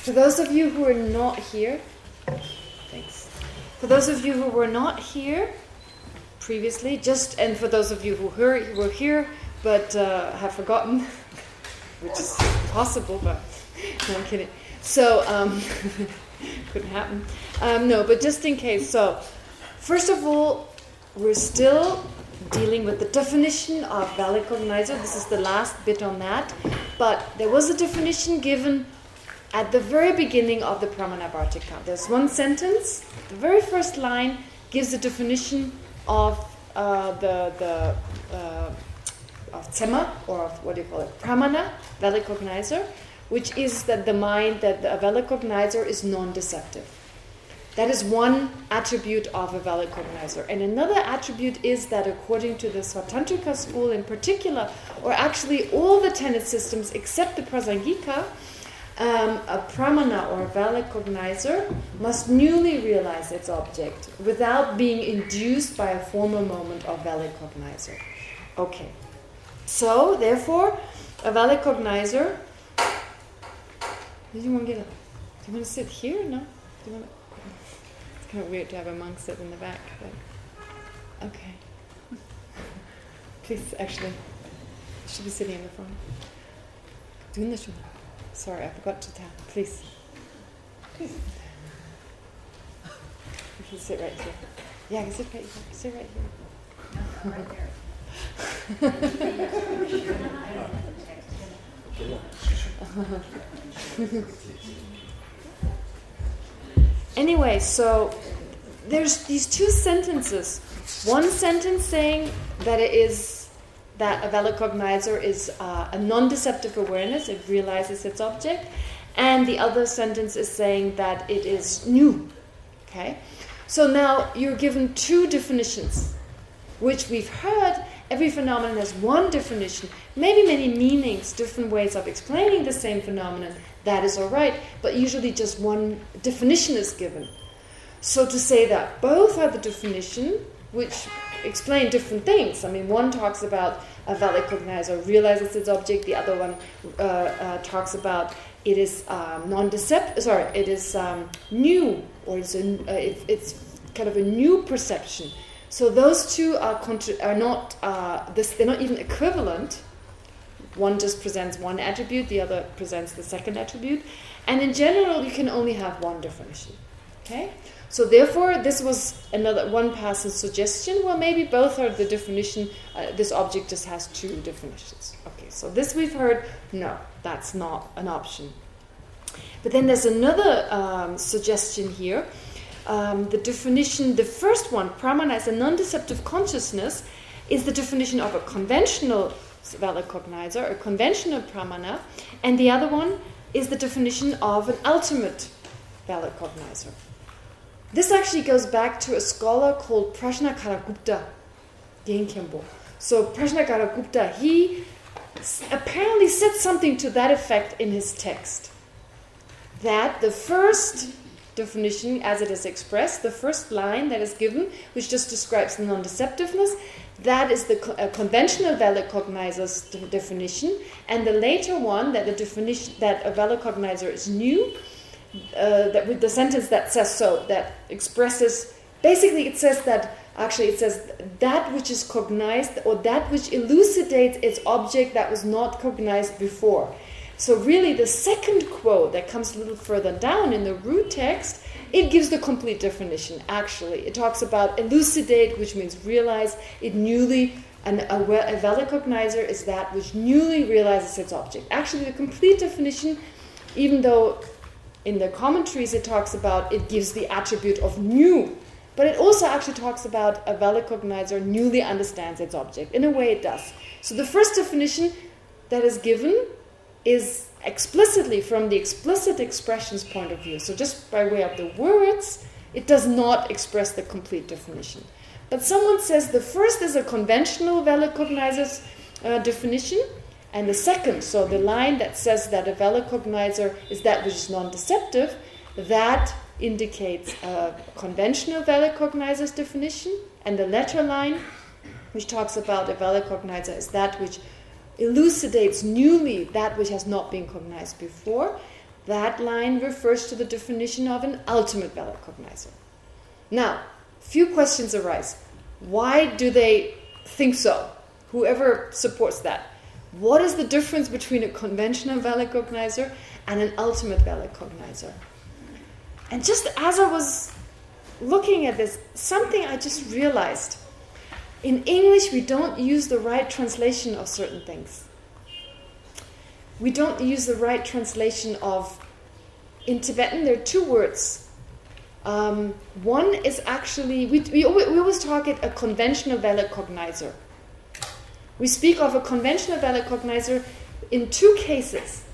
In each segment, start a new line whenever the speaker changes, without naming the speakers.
For those of you who are not here, thanks. For those of you who were not here previously, just and for those of you who were, here but uh, have forgotten, which is possible, but no, I'm kidding. So, um, couldn't happen. Um, no, but just in case. So, first of all, we're still dealing with the definition of valid cognizer. This is the last bit on that. But there was a definition given at the very beginning of the Pramanavarttika. There's one sentence. The very first line gives a definition of uh, the the uh, of tsema or of what do you call it pramana valid cognizer, which is that the mind that the valid cognizer is non-deceptive. That is one attribute of a valid cognizer. And another attribute is that according to the Svatantrika school in particular, or actually all the tenet systems except the Prasangika, um, a pramana or valid cognizer must newly realize its object without being induced by a former moment of valid cognizer. Okay. So, therefore, a valid cognizer... Do you want to get a, Do you want to sit here? No? Do you want to, It's kind of weird to have a monk sit in the back, but... Okay. Please, actually. Should be sitting in the front. Doing this. Sorry, I forgot to tell. Please. Please. You can sit right here. Yeah, I can sit right here. Sit right here. right there. anyway, so there's these two sentences. One sentence saying that it is that a valid cognizer is uh, a non-deceptive awareness, it realizes its object, and the other sentence is saying that it is new. Okay, so now you're given two definitions, which we've heard every phenomenon has one definition, maybe many meanings, different ways of explaining the same phenomenon. That is all right, but usually just one definition is given. So to say that both are the definition, which explain different things. I mean, one talks about a valid cognizer realizes its object. The other one uh, uh, talks about it is um, non-deceptive. Sorry, it is um, new, or it's a, uh, it, it's kind of a new perception. So those two are are not uh, this, they're not even equivalent. One just presents one attribute, the other presents the second attribute, and in general you can only have one definition. Okay, so therefore this was another one passage suggestion. Well, maybe both are the definition. Uh, this object just has two definitions. Okay, so this we've heard. No, that's not an option. But then there's another um, suggestion here um, the definition, the first one, pramana as a non-deceptive consciousness, is the definition of a conventional valid cognizer, a conventional pramana, and the other one is the definition of an ultimate valid cognizer. This actually goes back to a scholar called Prajnakara Gupta, Genkembo. So Prajnakara Gupta, he apparently said something to that effect in his text. That the first definition as it is expressed, the first line that is given, which just describes the non-deceptiveness, that is the co conventional valid cognizer's definition, and the later one that the definition that a valid cognizer is new, uh, that with the sentence that says so, that expresses basically it says that actually it says that which is cognized or that which elucidates its object that was not cognized before. So really the second quote that comes a little further down in the root text, it gives the complete definition, actually. It talks about elucidate, which means realize, it newly, and a, a valid cognizer is that which newly realizes its object. Actually, the complete definition, even though in the commentaries it talks about, it gives the attribute of new, but it also actually talks about a valid cognizer newly understands its object. In a way it does. So the first definition that is given is explicitly from the explicit expressions point of view. So just by way of the words, it does not express the complete definition. But someone says the first is a conventional valid cognizer uh, definition, and the second, so the line that says that a valid cognizer is that which is non-deceptive, that indicates a conventional valid cognizer's definition, and the letter line, which talks about a valid cognizer, is that which elucidates newly that which has not been cognized before. that line refers to the definition of an ultimate valid cognizer. Now, a few questions arise. Why do they think so? Whoever supports that. What is the difference between a conventional valid cognizer and an ultimate valid cognizer? And just as I was looking at this, something I just realized. In English, we don't use the right translation of certain things. We don't use the right translation of... In Tibetan, there are two words. Um, one is actually... We, we, we always target a conventional valid cognizer. We speak of a conventional valid cognizer in two cases.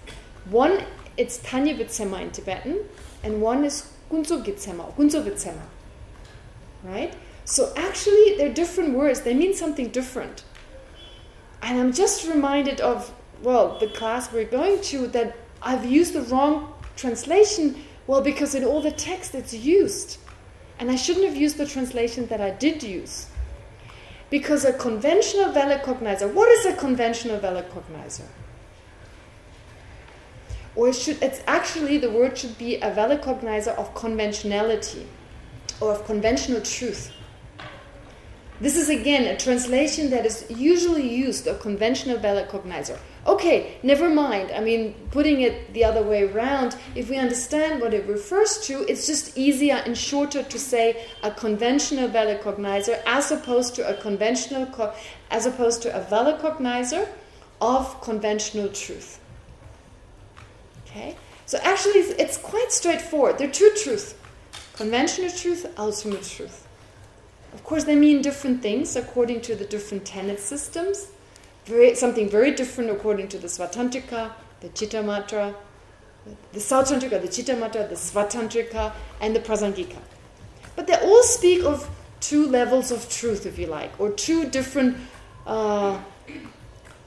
One, it's Tanya in Tibetan, and one is Gunzo Gitsema, Gunzo. Right? So actually, they're different words. They mean something different. And I'm just reminded of, well, the class we're going to, that I've used the wrong translation, well, because in all the text it's used. And I shouldn't have used the translation that I did use. Because a conventional valid cognizer, what is a conventional valid cognizer? Or it should, it's actually, the word should be a valid cognizer of conventionality or of conventional truth. This is again a translation that is usually used, a conventional valid cognizer. Okay, never mind. I mean, putting it the other way around, if we understand what it refers to, it's just easier and shorter to say a conventional valid cognizer as opposed to a conventional, as opposed to a valid cognizer of conventional truth. Okay, so actually it's quite straightforward. They're two truths: conventional truth, ultimate truth. Of course, they mean different things according to the different tenet systems very, something very different according to the Svatantrika, the Chittamatra, the Sautrantika, the Chittamatra, the Svatantrika, and the Prasangika. But they all speak of two levels of truth, if you like, or two different uh,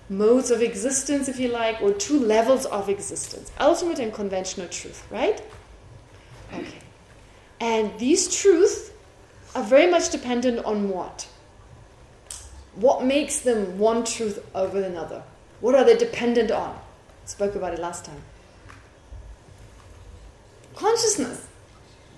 modes of existence, if you like, or two levels of existence. Ultimate and conventional truth, right? Okay. And these truths are very much dependent on what? What makes them one truth over another? What are they dependent on? Spoke about it last time. Consciousness,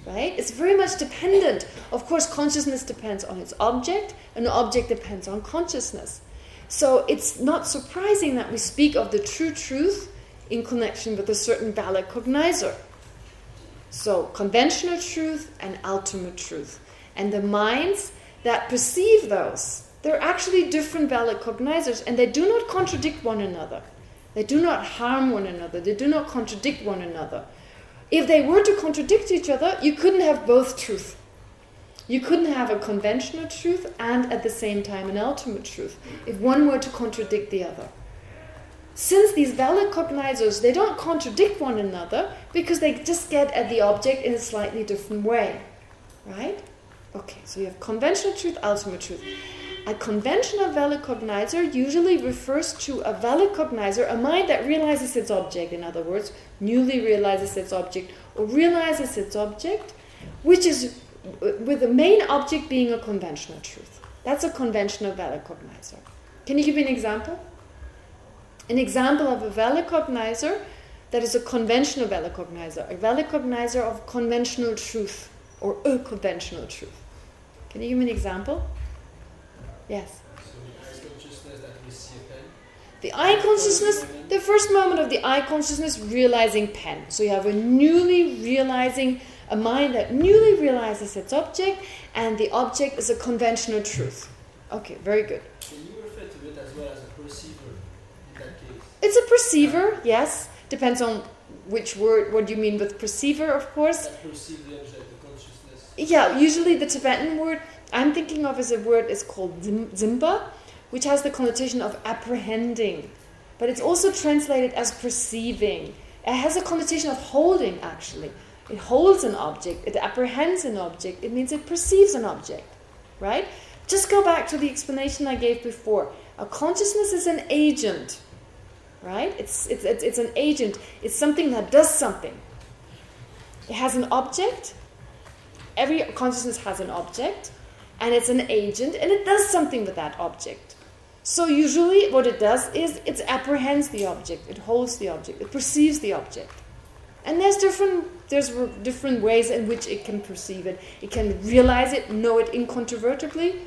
right? It's very much dependent. Of course, consciousness depends on its object, and the object depends on consciousness. So it's not surprising that we speak of the true truth in connection with a certain valid cognizer. So conventional truth and ultimate truth. And the minds that perceive those they're actually different valid cognizers and they do not contradict one another. They do not harm one another. They do not contradict one another. If they were to contradict each other, you couldn't have both truth. You couldn't have a conventional truth and at the same time an ultimate truth if one were to contradict the other. Since these valid cognizers, they don't contradict one another because they just get at the object in a slightly different way. Right? Okay, so you have conventional truth, ultimate truth. A conventional valid cognizer usually refers to a valid cognizer, a mind that realizes its object, in other words, newly realizes its object, or realizes its object, which is uh, with the main object being a conventional truth. That's a conventional valid cognizer. Can you give me an example? An example of a valid cognizer that is a conventional valid cognizer, a valid cognizer of conventional truth, or a conventional truth. Can you give me an example? Yes. The eye consciousness, the first moment of the eye consciousness, realizing pen. So you have a newly realizing, a mind that newly realizes its object, and the object is a conventional truth. Okay, very good.
Can you refer to it as well as a perceiver in that case?
It's a perceiver, yes. Depends on which word, what do you mean with perceiver, of course.
That perceive the object, the consciousness.
Yeah, usually the Tibetan word I'm thinking of as a word is called zimba, which has the connotation of apprehending. But it's also translated as perceiving. It has a connotation of holding, actually. It holds an object. It apprehends an object. It means it perceives an object. Right? Just go back to the explanation I gave before. A consciousness is an agent. Right? It's, it's, it's, it's an agent. It's something that does something. It has an object. Every consciousness has an object and it's an agent and it does something with that object. So usually what it does is it apprehends the object, it holds the object, it perceives the object. And there's different there's different ways in which it can perceive it. It can realize it, know it incontrovertibly,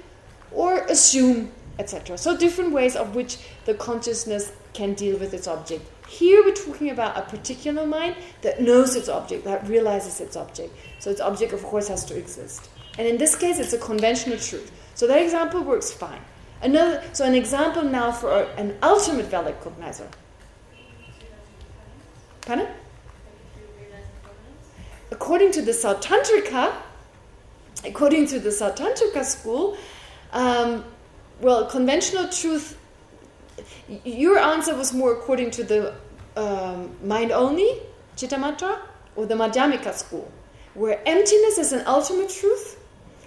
or assume, etc. So different ways of which the consciousness can deal with its object. Here we're talking about a particular mind that knows its object, that realizes its object. So its object, of course, has to exist. And in this case, it's a conventional truth. So that example works fine. Another, so an example now for an ultimate valid cognizer. Pardon? According to the Sautrantika, according to the Sautrantika school, um, well, conventional truth, your answer was more according to the um, mind only, Chittamatra, or the Madhyamika school, where emptiness is an ultimate truth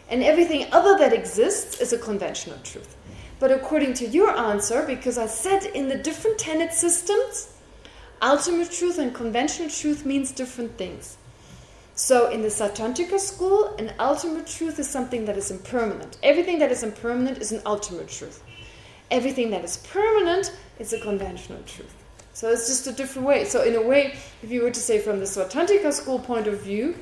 and everything other that exists is a conventional truth. But according to your answer, because I said in the different tenet systems, ultimate truth and conventional truth means different things. So in the Sautrantika school, an ultimate truth is something that is impermanent. Everything that is impermanent is an ultimate truth. Everything that is permanent is a conventional truth. So it's just a different way. So in a way, if you were to say from the Sautrantika school point of view,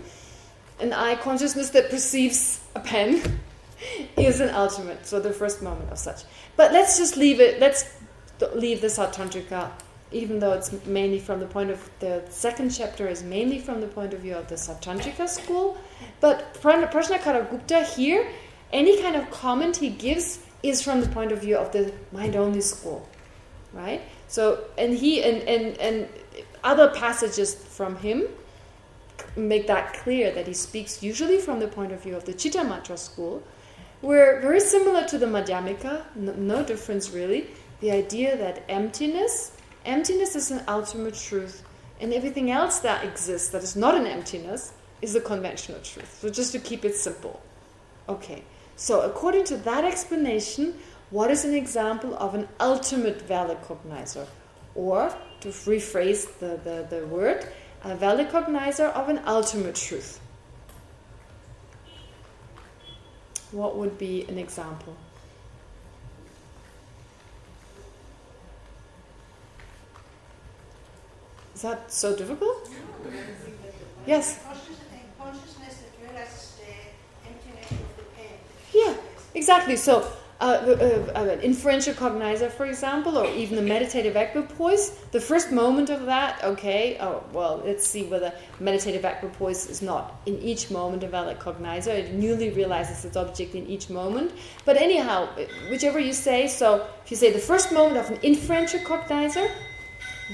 an eye consciousness that perceives a pen is an ultimate, so the first moment of such. But let's just leave it, let's leave the Sautrantika even though it's mainly from the point of the second chapter is mainly from the point of view of the Sautrantika school. But Prajnakara Gupta here, any kind of comment he gives is from the point of view of the mind-only school, right? So, and he and, and, and other passages from him make that clear that he speaks usually from the point of view of the Chittamatra school, where very similar to the Madhyamika, no, no difference really, the idea that emptiness Emptiness is an ultimate truth. And everything else that exists that is not an emptiness is a conventional truth. So just to keep it simple. Okay. So according to that explanation, what is an example of an ultimate valid cognizer? Or, to rephrase the, the, the word, a valid cognizer of an ultimate truth. What would be an example? Is that so difficult? Yes. Yeah, exactly. So, Uh, uh, uh, an inferential cognizer, for example, or even the meditative equipoise, the first moment of that, okay, oh, well, let's see whether meditative equipoise is not in each moment a valid cognizer. It newly realizes its object in each moment. But anyhow, whichever you say, so if you say the first moment of an inferential cognizer,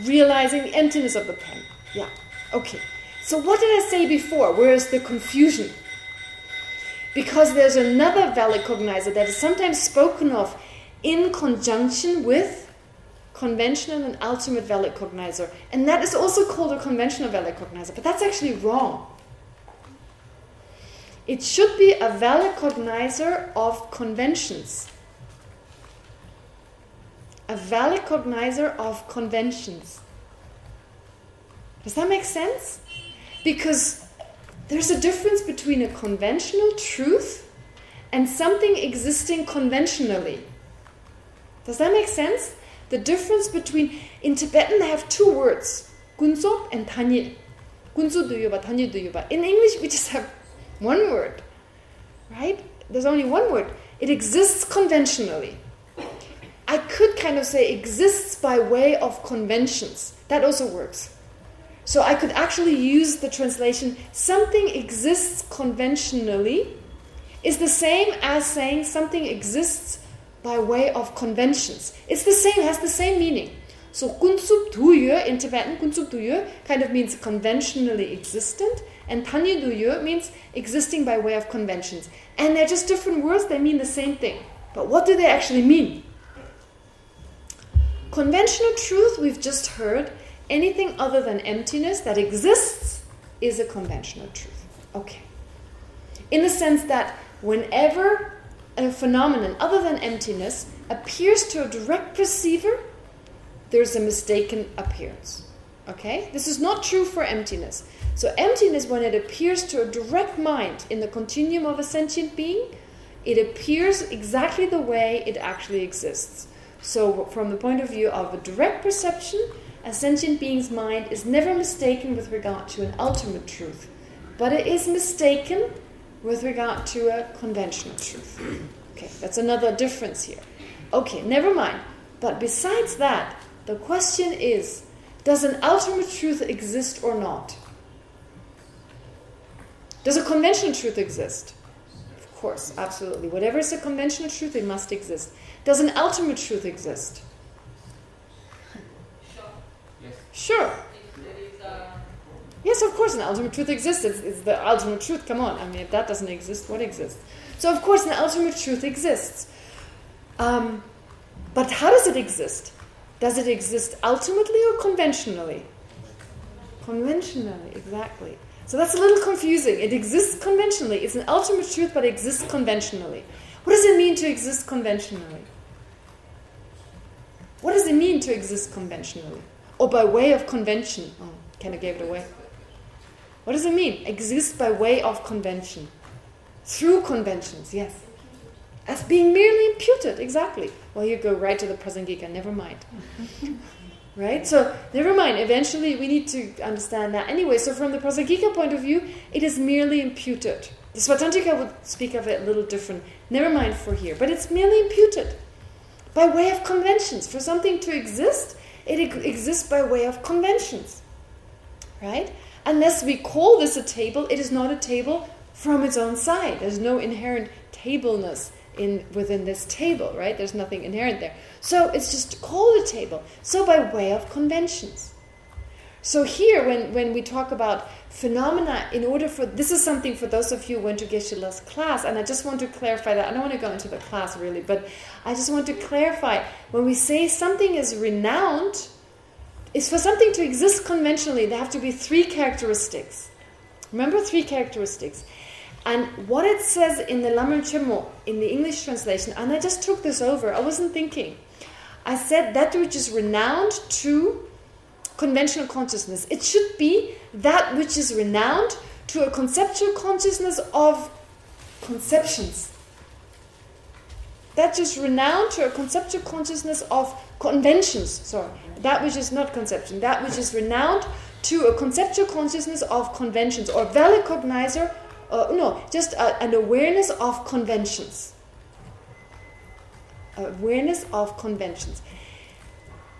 realizing the emptiness of the pen. Yeah, okay. So what did I say before? Where is the confusion? Because there's another valid cognizer that is sometimes spoken of in conjunction with conventional and ultimate valid cognizer. And that is also called a conventional valid cognizer. But that's actually wrong. It should be a valid cognizer of conventions a valid cognizer of conventions. Does that make sense? Because there's a difference between a conventional truth and something existing conventionally. Does that make sense? The difference between, in Tibetan they have two words, Gunsop and Tanye. Gunso Duyuba, Tanye Duyuba. In English we just have one word, right? There's only one word. It exists conventionally. I could kind of say exists by way of conventions. That also works. So I could actually use the translation, something exists conventionally, is the same as saying something exists by way of conventions. It's the same, has the same meaning. So kunsup duye in Tibetan, kunsup duye kind of means conventionally existent, and tanya duye means existing by way of conventions. And they're just different words, they mean the same thing. But what do they actually mean? Conventional truth, we've just heard, anything other than emptiness that exists is a conventional truth. Okay. In the sense that whenever a phenomenon other than emptiness appears to a direct perceiver, there's a mistaken appearance. Okay? This is not true for emptiness. So emptiness, when it appears to a direct mind in the continuum of a sentient being, it appears exactly the way it actually exists. So from the point of view of a direct perception, a sentient being's mind is never mistaken with regard to an ultimate truth, but it is mistaken with regard to a conventional truth. Okay, that's another difference here. Okay, never mind. But besides that, the question is, does an ultimate truth exist or not? Does a conventional truth exist? Of course, absolutely. Whatever is a conventional truth, it must exist. Does an ultimate truth exist? Sure. Yes, of course, an ultimate truth exists. It's, it's, the ultimate truth. Come on. I mean, if that doesn't exist, what exists? So, of course, an ultimate truth exists. Um, but how does it exist? Does it exist ultimately or conventionally? Conventionally, exactly. So that's a little confusing. It exists conventionally. It's an ultimate truth, but it exists conventionally. What does it mean to exist conventionally? What does it mean to exist conventionally? Or by way of convention? Oh, kind of gave it away. What does it mean? Exist by way of convention. Through conventions, yes. As being merely imputed, exactly. Well, you go right to the Prasangika, never mind. right? So, never mind. Eventually, we need to understand that. Anyway, so from the Prasangika point of view, it is merely imputed. The Svatantrika would speak of it a little different. Never mind for here. But it's merely imputed. By way of conventions. For something to exist, it exists by way of conventions. Right? Unless we call this a table, it is not a table from its own side. There's no inherent tableness in within this table, right? There's nothing inherent there. So it's just called a table. So by way of conventions. So here, when, when we talk about phenomena, in order for... This is something for those of you who went to Geshe-la's class, and I just want to clarify that. I don't want to go into the class, really, but I just want to clarify. When we say something is renowned, is for something to exist conventionally, there have to be three characteristics. Remember three characteristics. And what it says in the Lamrim Chenmo, in the English translation, and I just took this over, I wasn't thinking. I said that which is renowned to conventional consciousness. It should be that which is renowned to a conceptual consciousness of conceptions. That is renowned to a conceptual consciousness of conventions. Sorry, that which is not conception. That which is renowned to a conceptual consciousness of conventions or valid cognizer uh, no, just a, an awareness of conventions. Awareness of conventions.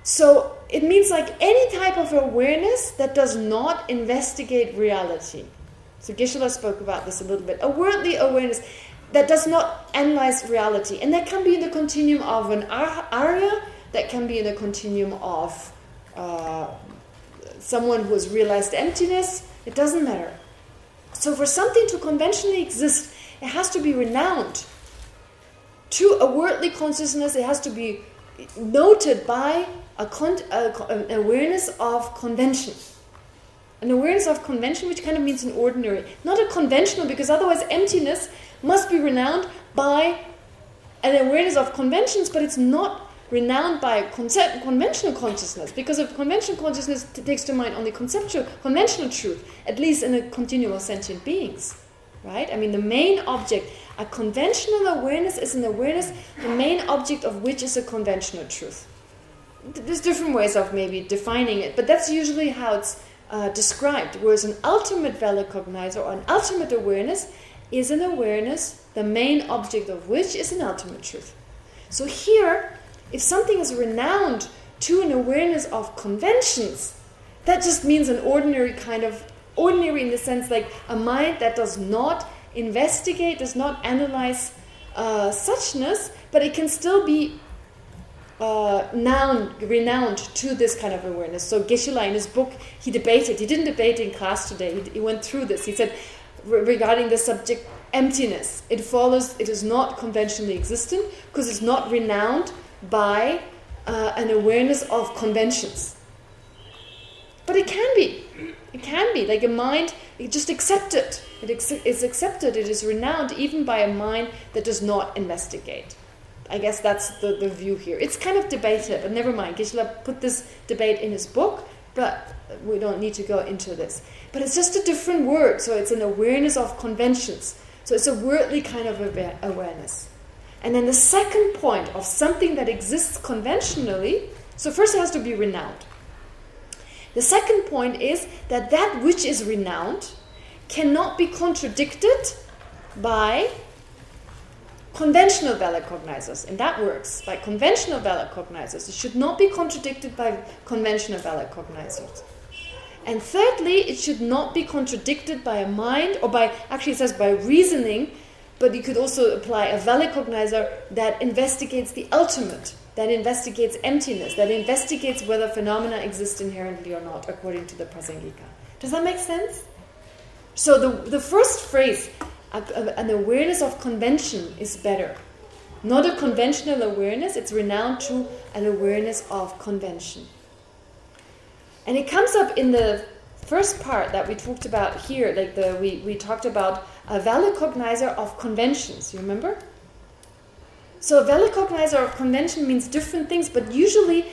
So it means like any type of awareness that does not investigate reality. So Geshe-la spoke about this a little bit. A worldly awareness that does not analyze reality. And that can be in the continuum of an Arya, that can be in the continuum of uh, someone who has realized emptiness. It doesn't matter. So for something to conventionally exist, it has to be renowned. To a worldly consciousness, it has to be noted by a an awareness of convention. An awareness of convention, which kind of means an ordinary. Not a conventional, because otherwise emptiness must be renowned by an awareness of conventions, but it's not renowned by conventional consciousness, because if conventional consciousness takes to mind only conceptual, conventional truth, at least in a continual sentient beings, right? I mean, the main object, a conventional awareness is an awareness, the main object of which is a conventional truth. There's different ways of maybe defining it, but that's usually how it's uh, described, whereas an ultimate valid cognizer or an ultimate awareness is an awareness, the main object of which is an ultimate truth. So here, if something is renowned to an awareness of conventions, that just means an ordinary kind of, ordinary in the sense like a mind that does not investigate, does not analyze uh, suchness, but it can still be uh, noun, renowned to this kind of awareness. So Geshe-la in his book, he debated, he didn't debate in class today, he, he went through this. He said, regarding the subject emptiness, it follows it is not conventionally existent because it's not renowned by uh, an awareness of conventions. But it can be. It can be. Like a mind, it just accept it. It is accepted, it is renowned even by a mind that does not investigate. I guess that's the, the view here. It's kind of debated, but never mind. Geshe-la put this debate in his book, but we don't need to go into this. But it's just a different word, so it's an awareness of conventions. So it's a worldly kind of awareness. And then the second point of something that exists conventionally, so first it has to be renowned. The second point is that that which is renowned cannot be contradicted by conventional valid cognizers. And that works by conventional valid cognizers. It should not be contradicted by conventional valid cognizers. And thirdly, it should not be contradicted by a mind, or by, actually it says by reasoning, but you could also apply a valid cognizer that investigates the ultimate, that investigates emptiness, that investigates whether phenomena exist inherently or not, according to the Prasangika. Does that make sense? So the, the first phrase, uh, an awareness of convention is better. Not a conventional awareness, it's renowned to an awareness of convention. And it comes up in the first part that we talked about here, like the we, we talked about a valid cognizer of conventions, you remember? So a valid cognizer of convention means different things, but usually,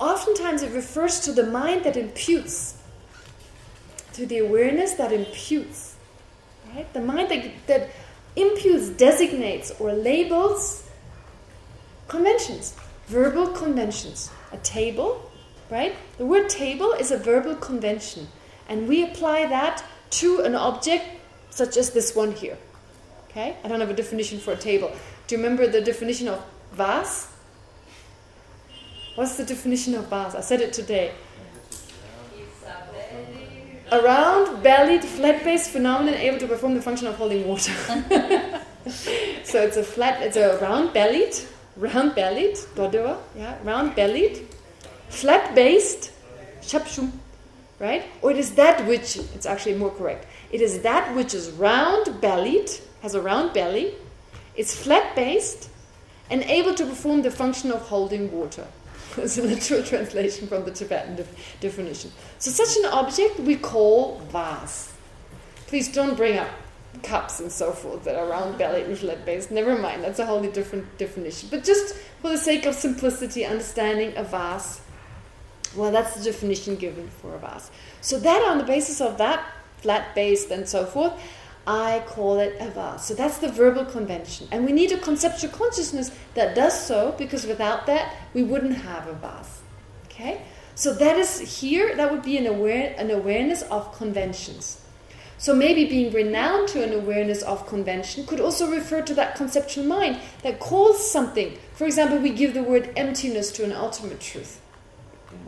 oftentimes it refers to the mind that imputes, to the awareness that imputes, right? The mind that, that imputes, designates, or labels conventions, verbal conventions. A table, right? The word table is a verbal convention. And we apply that to an object such as this one here. Okay? I don't have a definition for a table. Do you remember the definition of vase? What's the definition of vase? I said it today. A round, bellied, flat-based phenomenon able to perform the function of holding water. so it's a flat, it's a round-bellied, round-bellied, yeah, round-bellied, flat-based, shapshum, right? Or it is that which, it's actually more correct, it is that which is round-bellied, has a round belly, it's flat-based, and able to perform the function of holding water. It's a literal translation from the Tibetan def definition. So such an object we call vase. Please don't bring up cups and so forth that are round-bellied and flat-based. Never mind, that's a wholly different definition. But just for the sake of simplicity, understanding a vase well, that's the definition given for a vase. So that on the basis of that, flat-based and so forth, I call it a vase. So that's the verbal convention. And we need a conceptual consciousness that does so, because without that, we wouldn't have a vase. Okay? So that is here, that would be an, aware, an awareness of conventions. So maybe being renowned to an awareness of convention could also refer to that conceptual mind that calls something. For example, we give the word emptiness to an ultimate truth.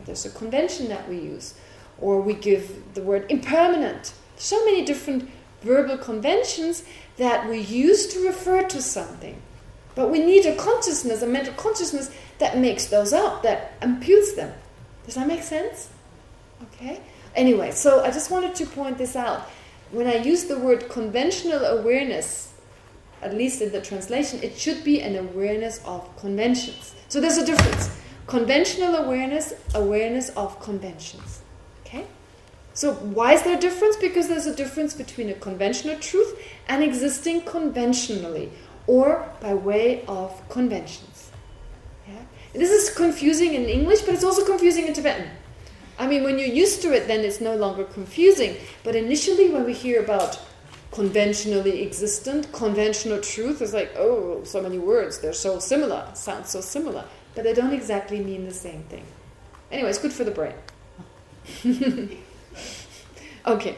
There's a convention that we use. Or we give the word impermanent. So many different verbal conventions that we use to refer to something. But we need a consciousness, a mental consciousness that makes those up, that imputes them. Does that make sense? Okay. Anyway, so I just wanted to point this out. When I use the word conventional awareness, at least in the translation, it should be an awareness of conventions. So there's a difference. Conventional awareness, awareness of conventions. So why is there a difference? Because there's a difference between a conventional truth and existing conventionally or by way of conventions. Yeah? This is confusing in English, but it's also confusing in Tibetan. I mean, when you're used to it, then it's no longer confusing. But initially, when we hear about conventionally existent, conventional truth, it's like, oh, so many words, they're so similar, sounds so similar but they don't exactly mean the same thing. Anyway, it's good for the brain. okay.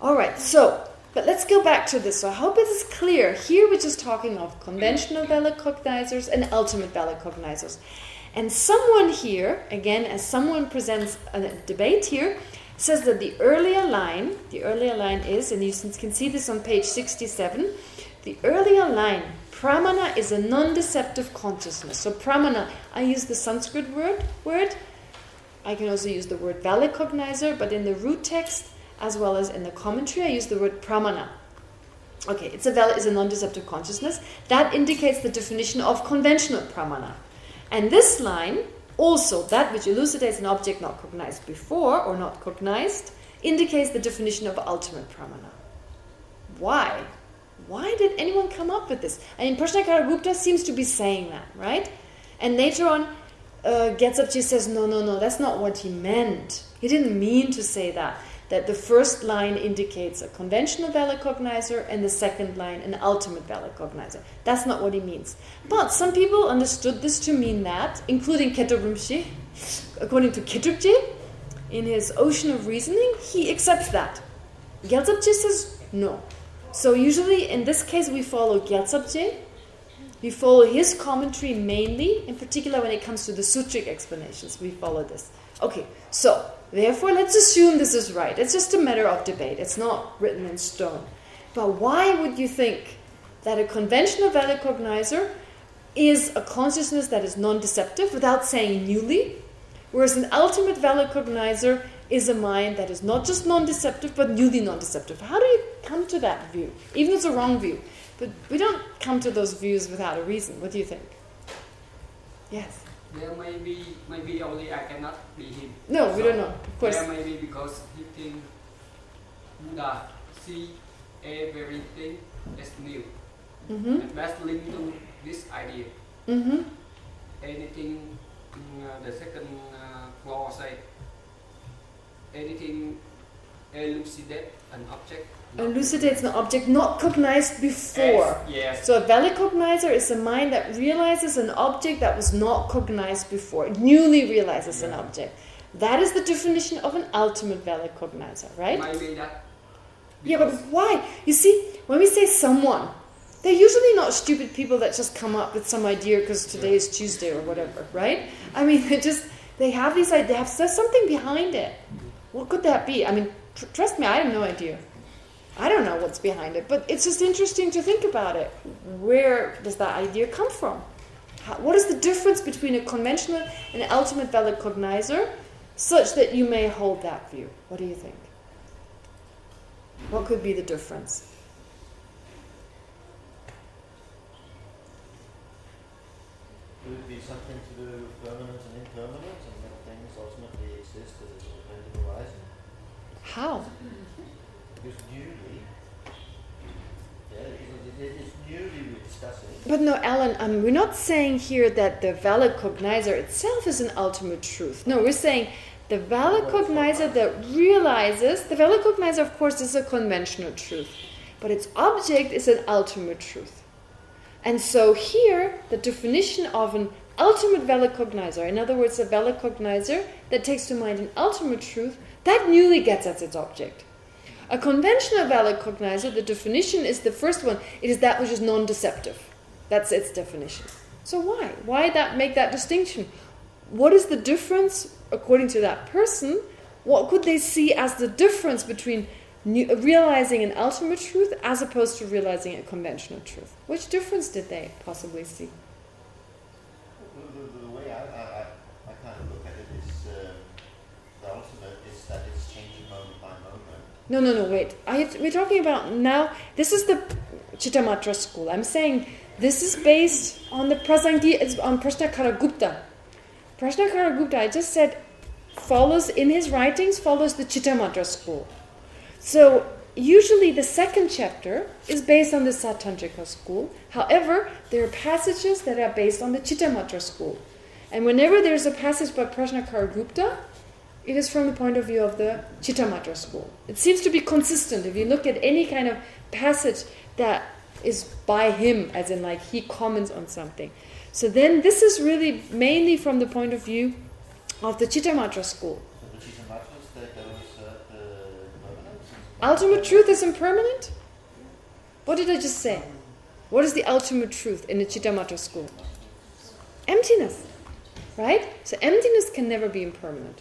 All right. So, but let's go back to this. So I hope it is clear. Here we're just talking of conventional valid cognizers and ultimate valid cognizers. And someone here, again, as someone presents a debate here, says that the earlier line, the earlier line is, and you can see this on page 67, the earlier line Pramana is a non-deceptive consciousness. So pramana, I use the Sanskrit word, word. I can also use the word valid cognizer, but in the root text, as well as in the commentary, I use the word pramana. Okay, it's a valid is a non-deceptive consciousness. That indicates the definition of conventional pramana. And this line, also that which elucidates an object not cognized before or not cognized, indicates the definition of ultimate pramana. Why? Why did anyone come up with this? I mean, Prajnakaragupta seems to be saying that, right? And later on, uh, Gyaltsabje says, no, no, no, that's not what he meant. He didn't mean to say that. That the first line indicates a conventional valid cognizer and the second line an ultimate valid cognizer. That's not what he means. But some people understood this to mean that, including Rinpoche. According to Khedrubje, in his ocean of reasoning, he accepts that. Gyaltsabje says no. So usually in this case we follow Gyaltsabje. We follow his commentary mainly, in particular when it comes to the sutric explanations. We follow this. Okay, so therefore let's assume this is right. It's just a matter of debate. It's not written in stone. But why would you think that a conventional valid cognizer is a consciousness that is non-deceptive without saying newly, whereas an ultimate valid cognizer is a mind that is not just non-deceptive but newly non-deceptive. How do you come to that view? Even if it's a wrong view. But we don't come to those views without a reason. What do you think? Yes.
There may be, maybe only I cannot be him.
No, so we don't know. Of course.
There may be because he think Buddha see everything as new.
Mm -hmm.
And that's linked to this idea.
Mm -hmm.
Anything, uh, the second uh, clause say, anything elucidate an object
elucidates an object not cognized before.
Yes, yes.
So a valid cognizer is a mind that realizes an object that was not cognized before. It newly realizes yeah. an object. That is the definition of an ultimate valid cognizer, right? Yeah, but why? You see, when we say someone, they're usually not stupid people that just come up with some idea because today yeah. is Tuesday or whatever, right? I mean, they just they have these ideas. There's something behind it. What could that be? I mean, trust me, I have no idea. I don't know what's behind it, but it's just interesting to think about it. Where does that idea come from? How, what is the difference between a conventional and ultimate valid cognizer such that you may hold that view? What do you think? What could be the difference?
Could it be something to do with permanence and impermanence and that things ultimately exist as a dependent arising?
How?
Because newly, yeah, it's newly we're discussing.
But no, Alan, um, we're not saying here that the valid cognizer itself is an ultimate truth. No, we're saying the valid cognizer that realizes, the valid cognizer, of course, is a conventional truth, but its object is an ultimate truth. And so here, the definition of an ultimate valid cognizer, in other words, a valid cognizer that takes to mind an ultimate truth, that newly gets at its object. A conventional valid cognizer, the definition is the first one, it is that which is non-deceptive. That's its definition. So why? Why that make that distinction? What is the difference, according to that person, what could they see as the difference between realizing an ultimate truth as opposed to realizing a conventional truth? Which difference did they possibly see? No, no, no, wait. I, we're talking about now, this is the Chittamatra school. I'm saying this is based on the Prasangti, it's on Prajnakara Gupta. Prajnakara Gupta, I just said, follows, in his writings, follows the Chittamatra school. So usually the second chapter is based on the Sautrantika school. However, there are passages that are based on the Chittamatra school. And whenever there's a passage by Prajnakara Gupta, it is from the point of view of the Chittamatra school. It seems to be consistent. If you look at any kind of passage that is by him, as in like he comments on something. So then this is really mainly from the point of view of the Chittamatra school. Ultimate truth is impermanent? What did I just say? What is the ultimate truth in the Chittamatra school? Emptiness. Right? So emptiness can never be impermanent.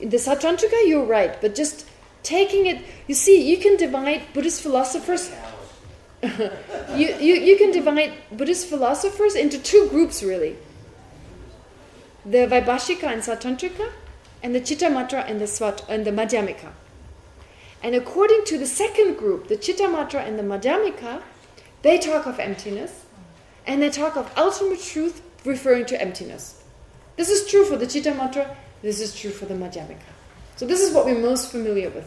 In the Sautrantika, you're right, but just taking it... You see, you can divide Buddhist philosophers... you, you, you can divide Buddhist philosophers into two groups, really. The Vaibhashika and Sautrantika, and the Chittamatra and the, Swat, and the Madhyamika. And according to the second group, the Chittamatra and the Madhyamika, they talk of emptiness, and they talk of ultimate truth referring to emptiness. This is true for the Chittamatra, this is true for the Madhyamika. So this is what we're most familiar with.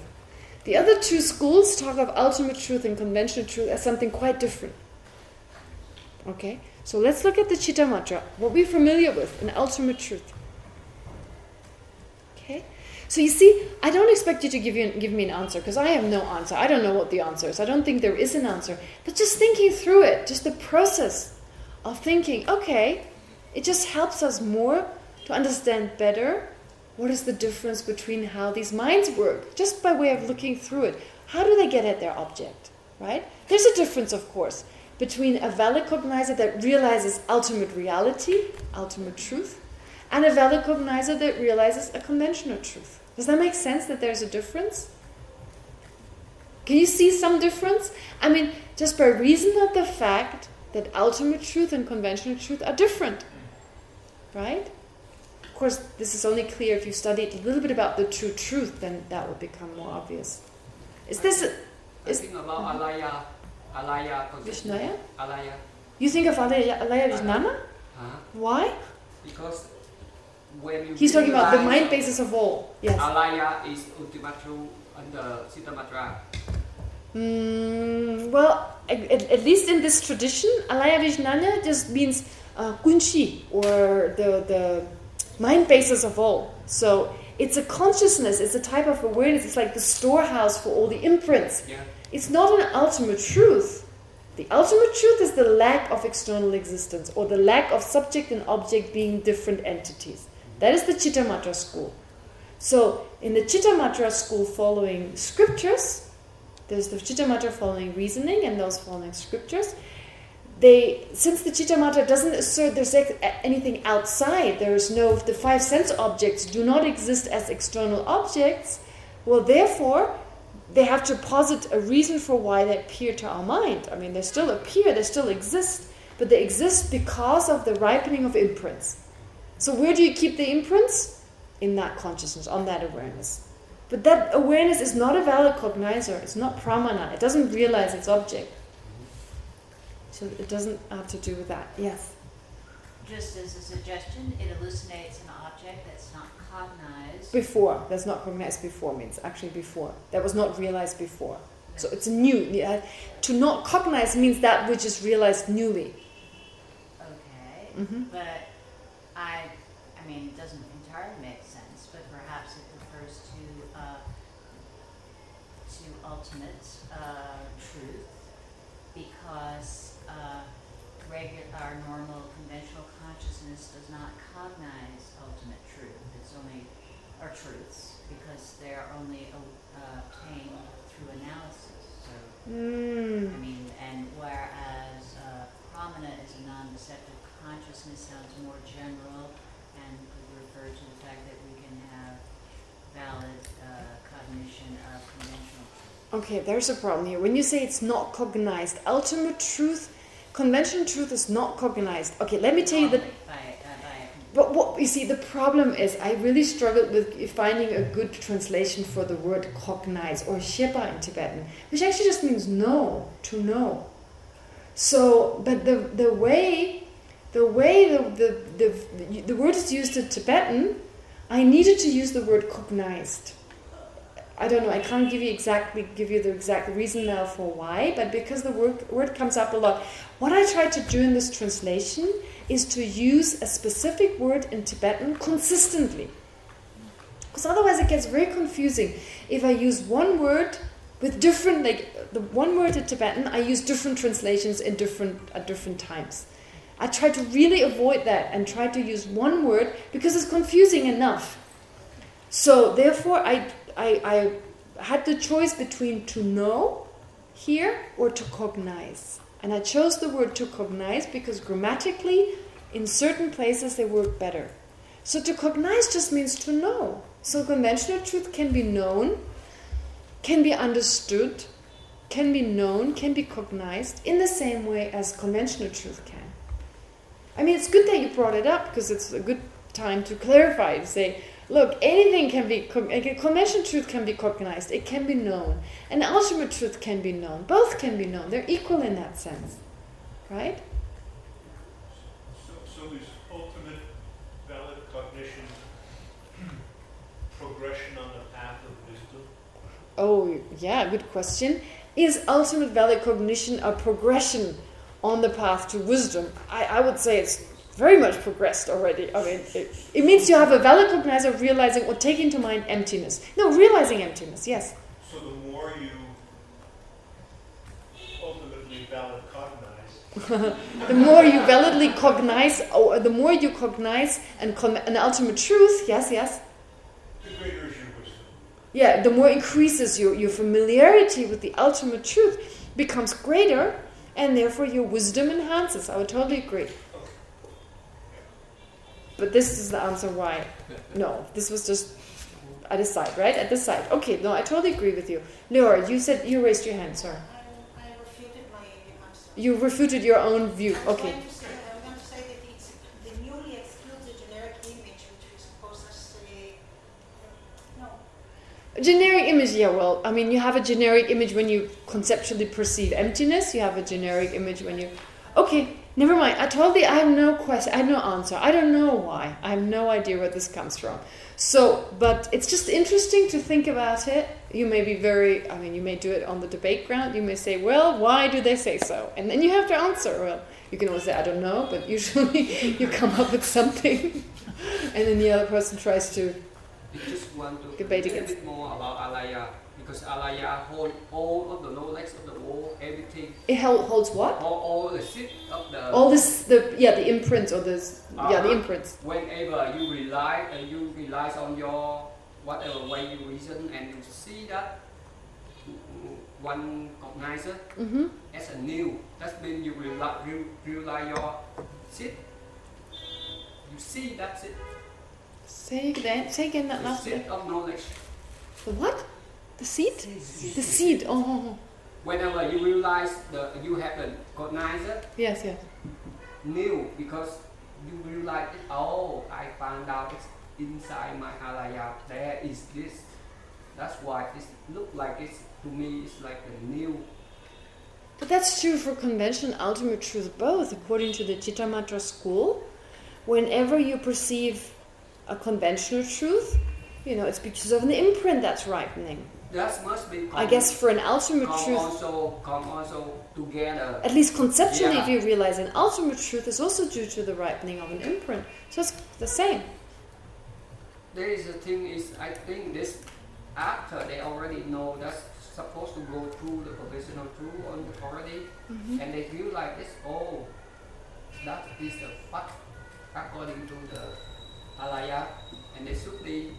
The other two schools talk of ultimate truth and conventional truth as something quite different. Okay? So let's look at the Chittamatra, what we're familiar with, an ultimate truth. Okay? So you see, I don't expect you to give you give me an answer because I have no answer. I don't know what the answer is. I don't think there is an answer. But just thinking through it, just the process of thinking, okay, it just helps us more to understand better what is the difference between how these minds work, just by way of looking through it. How do they get at their object, right? There's a difference, of course, between a valid cognizer that realizes ultimate reality, ultimate truth, and a valid cognizer that realizes a conventional truth. Does that make sense that there's a difference? Can you see some difference? I mean, just by reason of the fact that ultimate truth and conventional truth are different, right? Course, this is only clear if you studied a little bit about the true truth, then that would become more obvious. Is this... A,
is, I think about -hmm. Alaya, Alaya...
Vishnaya?
Alaya.
You think of Alaya, Alaya Vijnana? Uh
-huh.
Why?
Because when you
He's talking about the mind basis of all. Yes.
Alaya is ultimately under Chittamatra.
Mm, well, at, at, least in this tradition, Alaya Vijnana just means uh, kunchi, or the, the mind basis of all. So it's a consciousness, it's a type of awareness, it's like the storehouse for all the imprints.
Yeah.
It's not an ultimate truth. The ultimate truth is the lack of external existence, or the lack of subject and object being different entities. That is the Chittamatra school. So, in the Chittamatra school following scriptures, there's the Chittamatra following reasoning and those following scriptures. They, since the Chittamatra doesn't assert there's anything outside, there's no, the five sense objects do not exist as external objects, well, therefore, they have to posit a reason for why they appear to our mind. I mean, they still appear, they still exist, but they exist because of the ripening of imprints. So where do you keep the imprints? In that consciousness, on that awareness. But that awareness is not a valid cognizer. It's not pramana. It doesn't realize its object. So it doesn't have to do with that. Yes?
Just as a suggestion, it hallucinates an object that's not cognized.
Before. That's not cognized before means actually before. That was not realized before. So it's new. To not cognize means that which is realized newly.
Okay.
Mm -hmm.
But I, I mean, it doesn't entirely make sense, but perhaps it refers to uh, to ultimate uh, truth, because uh, regular, our normal conventional consciousness does not cognize ultimate truth. It's only our truths because they are only uh, obtained through analysis. So,
mm.
I mean, and whereas uh, pramana is a non-deceptive consciousness sounds more general and could refer to the fact that we can have valid uh, cognition of conventional truth.
Okay, there's a problem here. When you say it's not cognized, ultimate truth, conventional truth is not cognized. Okay, let me tell you that... But what you see, the problem is I really struggled with finding a good translation for the word cognize or shepa in Tibetan, which actually just means know, to know. So, but the the way the way the, the, the, the word is used in Tibetan, I needed to use the word cognized. I don't know, I can't give you exactly give you the exact reason now for why, but because the word, word comes up a lot. What I tried to do in this translation is to use a specific word in Tibetan consistently. Because otherwise it gets very confusing. If I use one word with different, like the one word in Tibetan, I use different translations in different at different times. I try to really avoid that and try to use one word because it's confusing enough. So therefore, I, I, I had the choice between to know here or to cognize. And I chose the word to cognize because grammatically, in certain places, they work better. So to cognize just means to know. So conventional truth can be known, can be understood, can be known, can be cognized in the same way as conventional truth can. I mean, it's good that you brought it up because it's a good time to clarify, say, look, anything can be, A conventional truth can be cognized, it can be known, and ultimate truth can be known. Both can be known. They're equal in that sense, right?
So, so is ultimate valid cognition progression on the path of wisdom?
Oh, yeah, good question. Is ultimate valid cognition a progression on the path to wisdom, I, I would say it's very much progressed already. I mean, it, it means you have a valid cognizer realizing or taking to mind emptiness. No, realizing emptiness, yes.
So the more you ultimately valid cognize...
the more you validly cognize, or the more you cognize and an ultimate truth, yes, yes. The greater is your wisdom. Yeah, the more increases your, your familiarity with the ultimate truth becomes greater, and therefore your wisdom enhances. I would totally agree. But this is the answer why. No, this was just at the side, right? At the side. Okay, no, I totally agree with you. Laura, you said you raised your hand, sorry.
I, I refuted my answer.
You refuted your own view.
I was
Okay.
say, I'm going to say that it's the newly excluded generic image, which we suppose as a no.
A generic image, yeah, well, I mean, you have a generic image when you conceptually perceive emptiness. You have a generic image when you... Okay, never mind. I totally, I have no question, I have no answer. I don't know why. I have no idea where this comes from. So, but it's just interesting to think about it. You may be very, I mean, you may do it on the debate ground. You may say, well, why do they say so? And then you have to answer. Well, you can always say, I don't know, but usually you come up with something. and then the other person tries to
Just want to
Debate
a little bit more about Alaya because Alaya hold all of the knowledge of the world, everything,
It held, holds what?
all, all the shit of the.
All this, the yeah, the imprints or this, yeah, the
Uh-huh.
imprints.
Whenever you rely, uh, you relies on your whatever way you reason, and you see that one cognizer
Mm-hmm.
as a new. That means you rely, you rely your shit. You see that's it.
Say again, say again that
The
last
seed
bit.
of knowledge.
The what? The seed? The seed. Oh, oh, oh.
Whenever you realize the you have a cognizer,
yes, yes.
new because you realize it, oh I found out it's inside my alaya there is this that's why it look like it's to me it's like a new
But that's true for convention, ultimate truth, both. According to the Chittamatra school, whenever you perceive a conventional truth, you know, it's because of an imprint that's ripening.
that must be
I guess for an ultimate truth,
also come also together
at least conceptually, if you realize an ultimate truth is also due to the ripening of an imprint. So it's the same.
there is a thing is I think this after they already know that's supposed to go through the provisional truth on already
Mhm.
and they feel like this oh that is the fact according to the alaya and should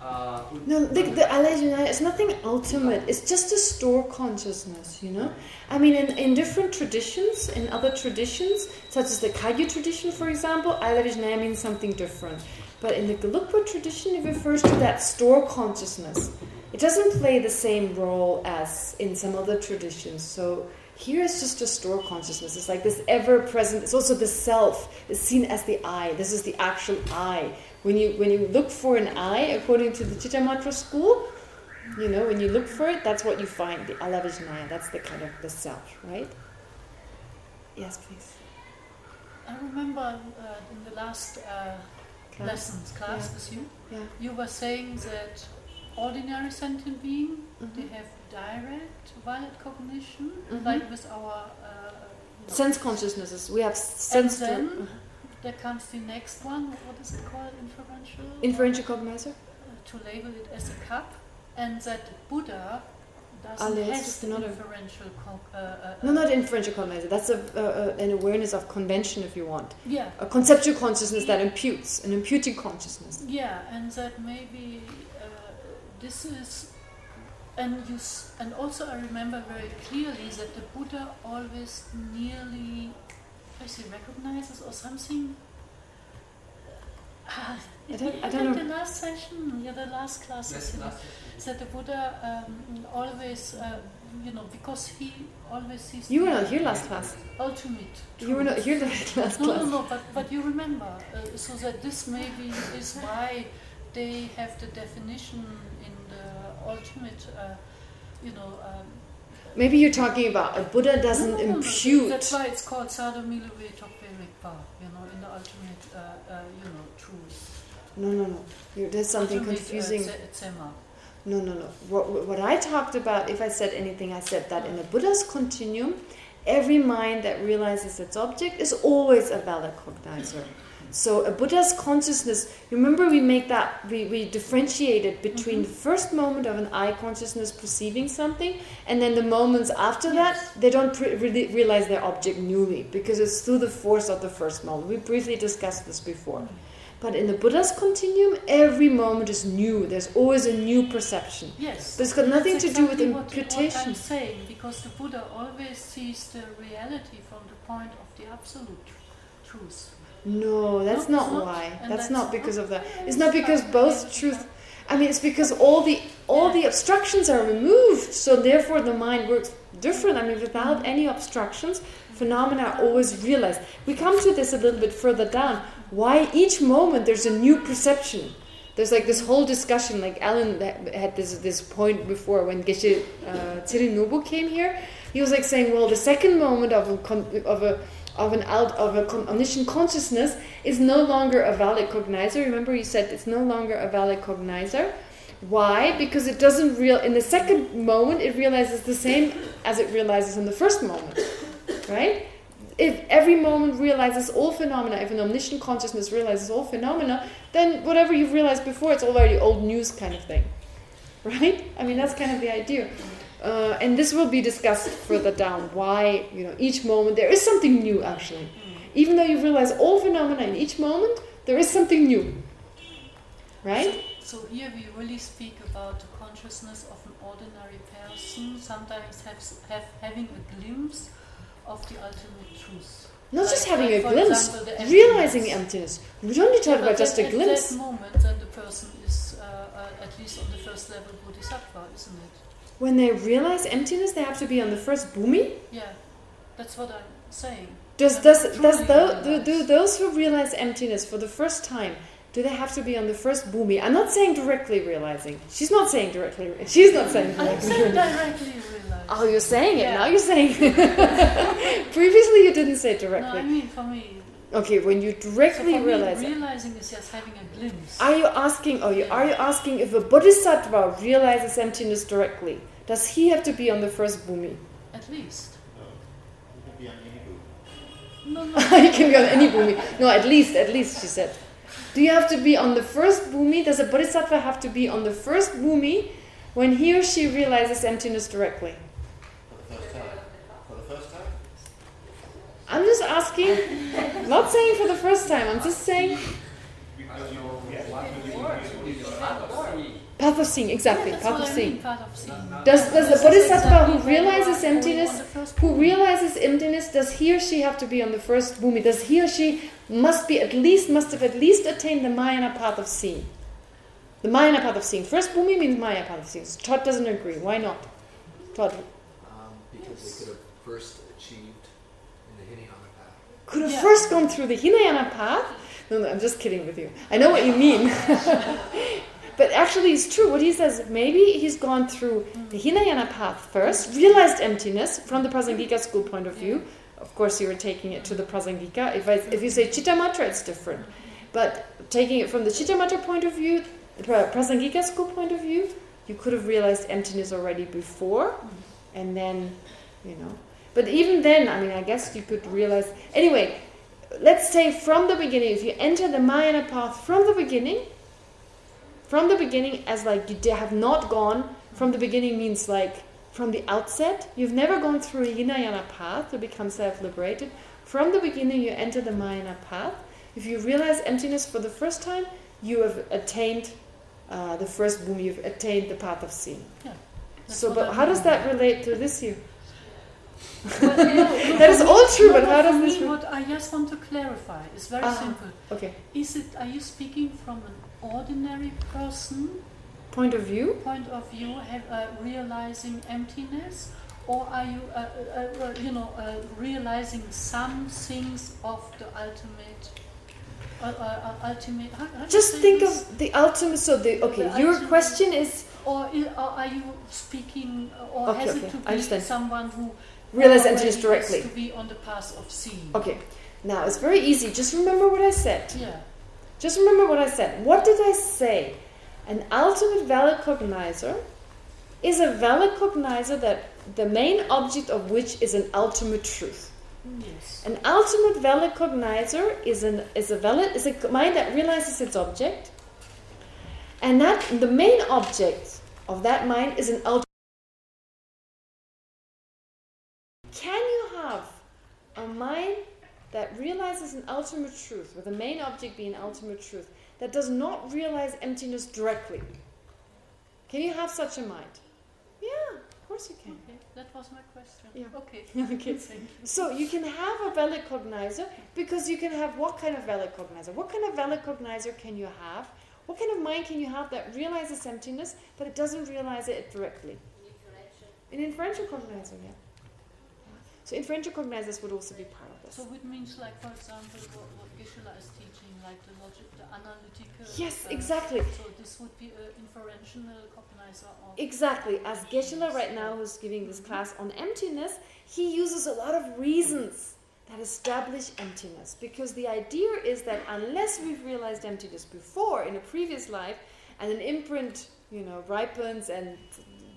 uh,
No, the, the Alejandra is nothing ultimate. It's just a store consciousness, you know? I mean, in, in different traditions, in other traditions, such as the Kagyu tradition, for example, Alejandra means something different. But in the Gelugpa tradition, it refers to that store consciousness. It doesn't play the same role as in some other traditions. So here it's just a store consciousness. It's like this ever-present, it's also the self. It's seen as the I. This is the actual I. When you when you look for an I, according to the Chittamatra school, you know, when you look for it, that's what you find, the Alaya Vijnana. That's the kind of the self, right? Yes, please.
I remember uh, in the last uh,
Class.
lessons class
Yeah.
with you,
Yeah.
you were saying that ordinary sentient being, they
Mhm.
have direct valid cognition,
Mhm.
like with our uh,
Sense consciousnesses. We have sense.
then- There comes the next one. What is it called? Inferential.
Inferential cognizer.
Uh, to label it as a cup, and that Buddha doesn't
Ah,
have
another-
inferential. Uh, uh,
No, not inferential cognizer. That's a, an awareness of convention, if you want.
Yeah,
A conceptual consciousness that imputes, an imputing consciousness.
Yeah, and that maybe this is, and you, s- and also I remember very clearly that the Buddha always nearly, I say, recognizes or something. Ah,
I don't- I don't
the last session, yeah, the last class,
Yes,
you know,
last
that the Buddha um, always, uh, you know, because he always sees
You were not here last class.
ultimate.
You were not here the last
No,
class.
no, no, no, but, but you remember, uh, so that this maybe is why they have the definition in the ultimate, uh, you know. Um,
Maybe you're talking about a Buddha doesn't
no, no, no,
impute.
That's why it's called Sadamiluwe Tokverikpa, you know, in the ultimate, uh, uh, you know, truth.
No, no, no. You're, there's something
ultimate,
confusing.
Uh, tse- tsema.
No, no, no. What, what I talked about, if I said anything, I said that in the Buddha's continuum, every mind that realizes its object is always a valid cognizer. So a Buddha's consciousness, remember we make that, we, we differentiated between
Mhm.
the first moment of an eye consciousness perceiving something and then the moments after
Yes.
that, they don't pre really realize their object newly because it's through the force of the first moment. We briefly discussed this before. But in the Buddha's continuum, every moment is new. There's always a new perception.
Yes.
But it's got nothing to do with
exactly what-
imputation.
What I'm saying, because the Buddha always sees the reality from the point of the absolute tr- truth.
No, that's
No,
not
not.
why. That's
that's
not
not-
because of that. It's not because both truth. I mean, it's because all the all
Yeah.
the obstructions are removed, so therefore the mind works different. I mean, without any obstructions, phenomena are always realized. We come to this a little bit further down. Why each moment there's a new perception. There's like this whole discussion, like Alan had this this point before when Geshe uh, Tsurinobu came here. He was like saying, well, the second moment of a of a of an out of a omniscient consciousness is no longer a valid cognizer. Remember, you said it's no longer a valid cognizer. Why? Because it doesn't real in the second moment it realizes the same as it realizes in the first moment, right? If every moment realizes all phenomena, if an omniscient consciousness realizes all phenomena, then whatever you've realized before, it's already old news kind of thing, right? I mean, that's kind of the idea. Uh, and this will be discussed further down. Why, you know, each moment there is something new actually. Even though you realize all phenomena in each moment, there is something new, right?
So here we really speak about the consciousness of an ordinary person, sometimes has, have, having a glimpse of the ultimate truth.
Not
Like-
just having
like,
a glimpse,
example, the
realizing
emptiness.
We don't need to talk
But
about just a glimpse.
At that moment, then the person is uh, uh, at least on the first level bodhisattva, isn't it?
When they realize emptiness, they have to be on the first bhumi.
Yeah, that's what I'm saying.
Does does does those, do, do those who realize emptiness for the first time? Do they have to be on the first bhumi? I'm not saying directly realizing. She's not saying directly. She's not saying directly.
I'm saying
realizing.
directly realize.
Oh, you're saying it
Yeah.
now. You're saying. Previously, you didn't say directly.
no,
directly.
I mean for me.
Okay, when you directly
for me,
realize it.
realizing is just having a glimpse.
Are you asking? Oh, you are you asking if a bodhisattva realizes emptiness directly? Does he have to be on the first bhumi?
At least.
No, you can be on any group.
No, no.
he can be on any bhumi. No, at least, at least she said. Do you have to be on the first bhumi? Does a bodhisattva have to be on the first bhumi when he or she realizes emptiness directly?
For the first time. For the first time?
I'm just asking, not saying for the first time. I'm just saying
Because you,
What
yeah,
is the path of seeing?
path of seeing. Exactly,
That's
path of seeing.
mean, part of seeing.
Does does the
This is
bodhisattva who realizes emptiness
on the first
who realizes emptiness, does he or she have to be on the first bhumi? Does he or she must be at least must have at least attained the Mahayana path of seeing? The Mahayana path of seeing. First bhumi means Maya path of seeing. Todd doesn't agree. Why not? Todd
Um, because they could have first achieved in the Hinayana path.
Could have
Yeah.
first gone through the Hinayana path. No, no, I'm just kidding with you. I know what you mean. but actually, it's true. What he says, maybe he's gone through the Hinayana path first, realized emptiness from the Prasangika school point of view. Of course, you were taking it to the Prasangika. If, I, if you say Chittamatra, it's different. But taking it from the Chittamatra point of view, the Prasangika school point of view, you could have realized emptiness already before, mm-hmm. and then, you know. But even then, I mean, I guess you could realize. Anyway, let's say from the beginning, if you enter the Mahayana path from the beginning, from the beginning, as like you have not gone, from the beginning means like from the outset, you've never gone through a Hinayana path to become self-liberated. From the beginning, you enter the Mahayana path. If you realize emptiness for the first time, you have attained uh, the first boom, you've attained the path of seeing.
That's
So, but how does that relate to this here?
Well, no, no,
That is all true, but how does this
me, what I just want to clarify is very
Uh-huh.
simple.
Okay,
Is it? Are you speaking from an ordinary person
point of view.
point of view, have, uh, realizing emptiness, or are you, uh, uh, uh, you know, uh, realizing some things of the ultimate? Uh, uh, uh, ultimate.
Just think
this?
of the ultimate. So the okay,
The
your question is
Or, are you speaking, uh, or
Okay,
has
okay,
it to be someone who
realize emptiness directly.
to be on the path of seeing?
Okay, now it's very easy. Just remember what I said.
Yeah.
Just remember what I said. What did I say? An ultimate valid cognizer is a valid cognizer that the main object of which is an ultimate truth.
Yes.
An ultimate valid cognizer is an is a valid is a mind that realizes its object, and that the main object of that mind is an ultimate. Can you have a mind that realizes an ultimate truth, with the main object being ultimate truth, that does not realize emptiness directly. Can you have such a mind? Yeah, of course you can.
Okay, that was my question.
Yeah.
Okay.
Okay.
Thank you.
So you can have a valid cognizer because you can have what kind of valid cognizer? What kind of valid cognizer can you have? What kind of mind can you have that realizes emptiness but it doesn't realize it directly? An inferential cognizer, yeah. So inferential cognizers would also be part of this.
So it means like, for example, what, what Geshe-la is teaching, like the logic, the analytical...
Yes,
uh,
exactly.
So this would be an inferential cognizer of...
Exactly. As Geshe-la right now, who's giving this class on emptiness, he uses a lot of reasons that establish emptiness. Because the idea is that unless we've realized emptiness before, in a previous life, and an imprint, you know, ripens and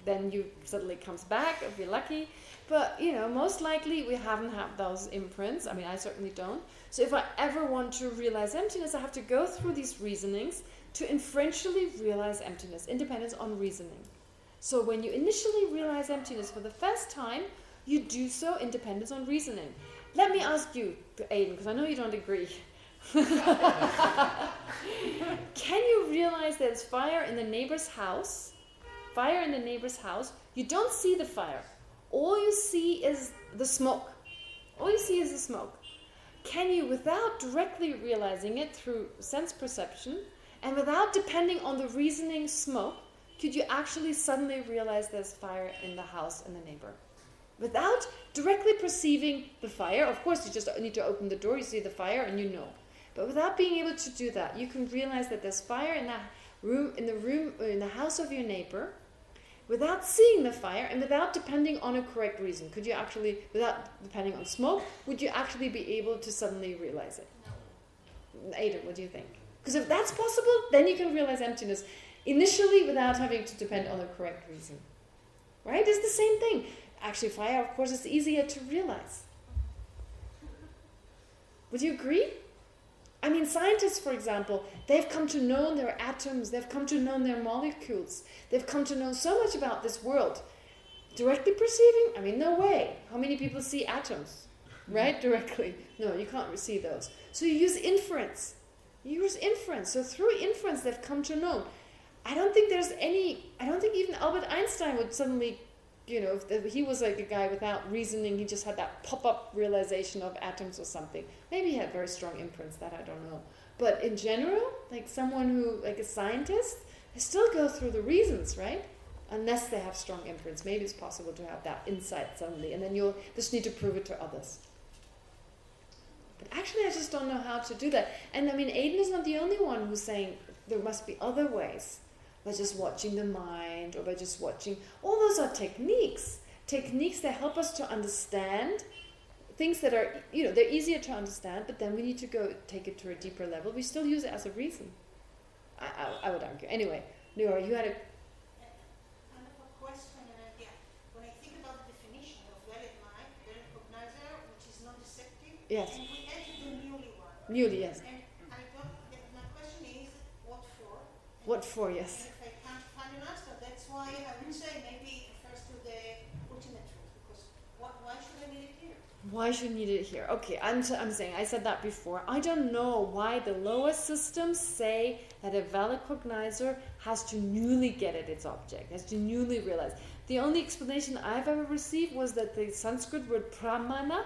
then you suddenly comes back if you're lucky. But, you know, most likely we haven't had those imprints. I mean, I certainly don't. So if I ever want to realize emptiness, I have to go through these reasonings to inferentially realize emptiness, independence on reasoning. So when you initially realize emptiness for the first time, you do so independence on reasoning. Let me ask you, Aiden, because I know you don't agree. Can you realize there's fire in the neighbor's house? Fire in the neighbor's house. You don't see the fire. All you see is the smoke. All you see is the smoke. Can you, without directly realizing it through sense perception, and without depending on the reasoning smoke, could you actually suddenly realize there's fire in the house and the neighbor? Without directly perceiving the fire, of course you just need to open the door, you see the fire and you know. But without being able to do that, you can realize that there's fire in the room, in the room, in the house of your neighbor, without seeing the fire and without depending on a correct reason. Could you actually, without depending on smoke, would you actually be able to suddenly realize it? No. Ada, what do you think? Because if that's possible, then you can realize emptiness initially without having to depend on a correct reason. Right? It's the same thing. Actually, fire, of course, is easier to realize. Would you agree? I mean, scientists, for example, they've come to know their atoms, they've come to know their molecules, they've come to know so much about this world. Directly perceiving? I mean, no way. How many people see atoms? Right? Directly. No, you can't see those. So you use inference. You use inference. So through inference, they've come to know. I don't think there's any, I don't think even Albert Einstein would suddenly you know, if he was like a guy without reasoning, he just had that pop-up realization of atoms or something. Maybe he had very strong imprints, that I don't know. But in general, like someone who, like a scientist, they still go through the reasons, right? Unless they have strong imprints. Maybe it's possible to have that insight suddenly, and then you'll just need to prove it to others. But actually, I just don't know how to do that. And I mean, Aiden is not the only one who's saying there must be other ways by just watching the mind or by just watching. All those are techniques. Techniques that help us to understand things that are, you know, they're easier to understand, but then we need to go take it to a deeper level. We still use it as a reason. I, I, I would argue. Anyway, Nora, you had a...
Kind of a question. When I think about the definition of valid mind, valid cognizer, which is non-deceptive,
Yes.
and we add the newly one.
Newly, yes.
And What for,
yes.
If I can't find an answer, that's why I would say maybe it refers to the ultimate truth, because why should I need it here?
Why should I need it here? Okay, I'm, I'm saying, I said that before. I don't know why the lower systems say that a valid cognizer has to newly get at its object, has to newly realize. The only explanation I've ever received was that the Sanskrit word pramana,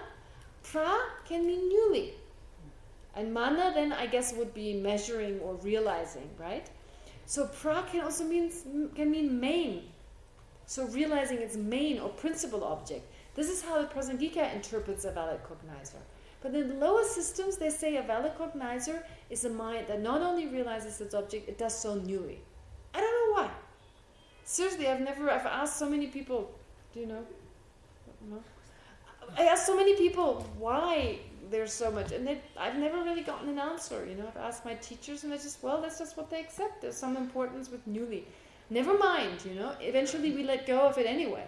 pra can mean newly. And mana then I guess would be measuring or realizing, right? So pra can also mean can mean main. So realizing its main or principal object. This is how the Prasangika interprets a valid cognizer. But in the lower systems, they say a valid cognizer is a mind that not only realizes its object, it does so newly. I don't know why. Seriously, I've never, I've asked so many people, do you know? No? I asked so many people why there's so much, and they, I've never really gotten an answer, you know. I've asked my teachers, and they just, well, that's just what they accept. There's some importance with newly. Never mind, you know. Eventually we let go of it anyway.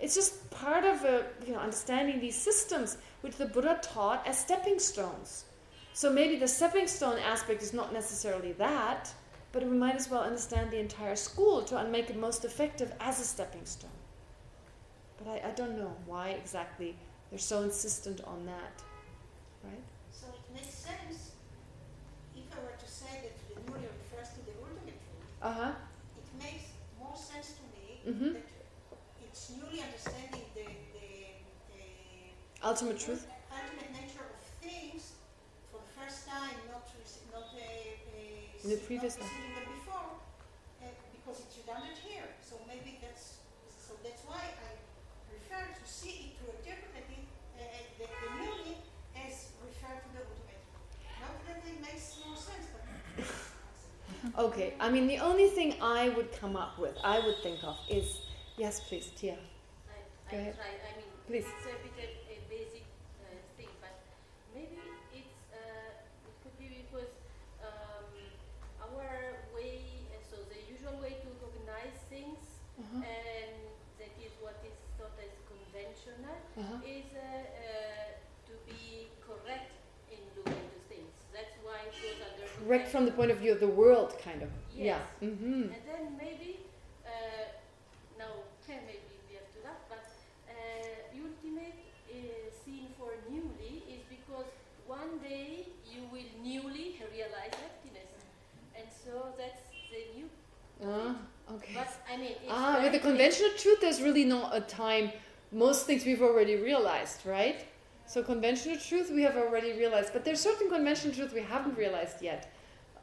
It's just part of a, you know, understanding these systems, which the Buddha taught as stepping stones. So maybe the stepping stone aspect is not necessarily that, but we might as well understand the entire school to make it most effective as a stepping stone. But I, I don't know why exactly they're so insistent on that. right?
So it makes sense if I were to say that the newly refers to the ultimate truth.
Uh-huh.
It makes more sense to me
Mhm.
that it's newly understanding the, the uh,
Ultimate truth.
ultimate nature of things for the first time, not not uh, uh,
In the previous
not
one.
receiving them before, uh, because it's redundant
Okay, I mean, the only thing I would come up with, I would think of, is yes, please, Tia.
I,
Go ahead.
try, I mean,
Please.
it's a bit a, a basic uh, thing, but maybe it's, uh, it could be because um, our way, uh, so the usual way to recognize things,
Uh-huh.
and that is what is thought as conventional,
Uh-huh.
is uh, uh, to be correct in doing the things. That's why it
Correct from the point of view of the world, kind of.
Yes.
Yeah. Mm-hmm.
and then maybe, uh, now maybe we have to laugh, but uh, ultimate uh, scene for newly is because one day you will newly realize emptiness. And so that's the new.
Ah, okay.
But I mean, it's
Ah, with the conventional truth, there's really not a time. Most things we've already realized, right? So conventional truth we have already realized, but there's certain conventional truth we haven't realized yet.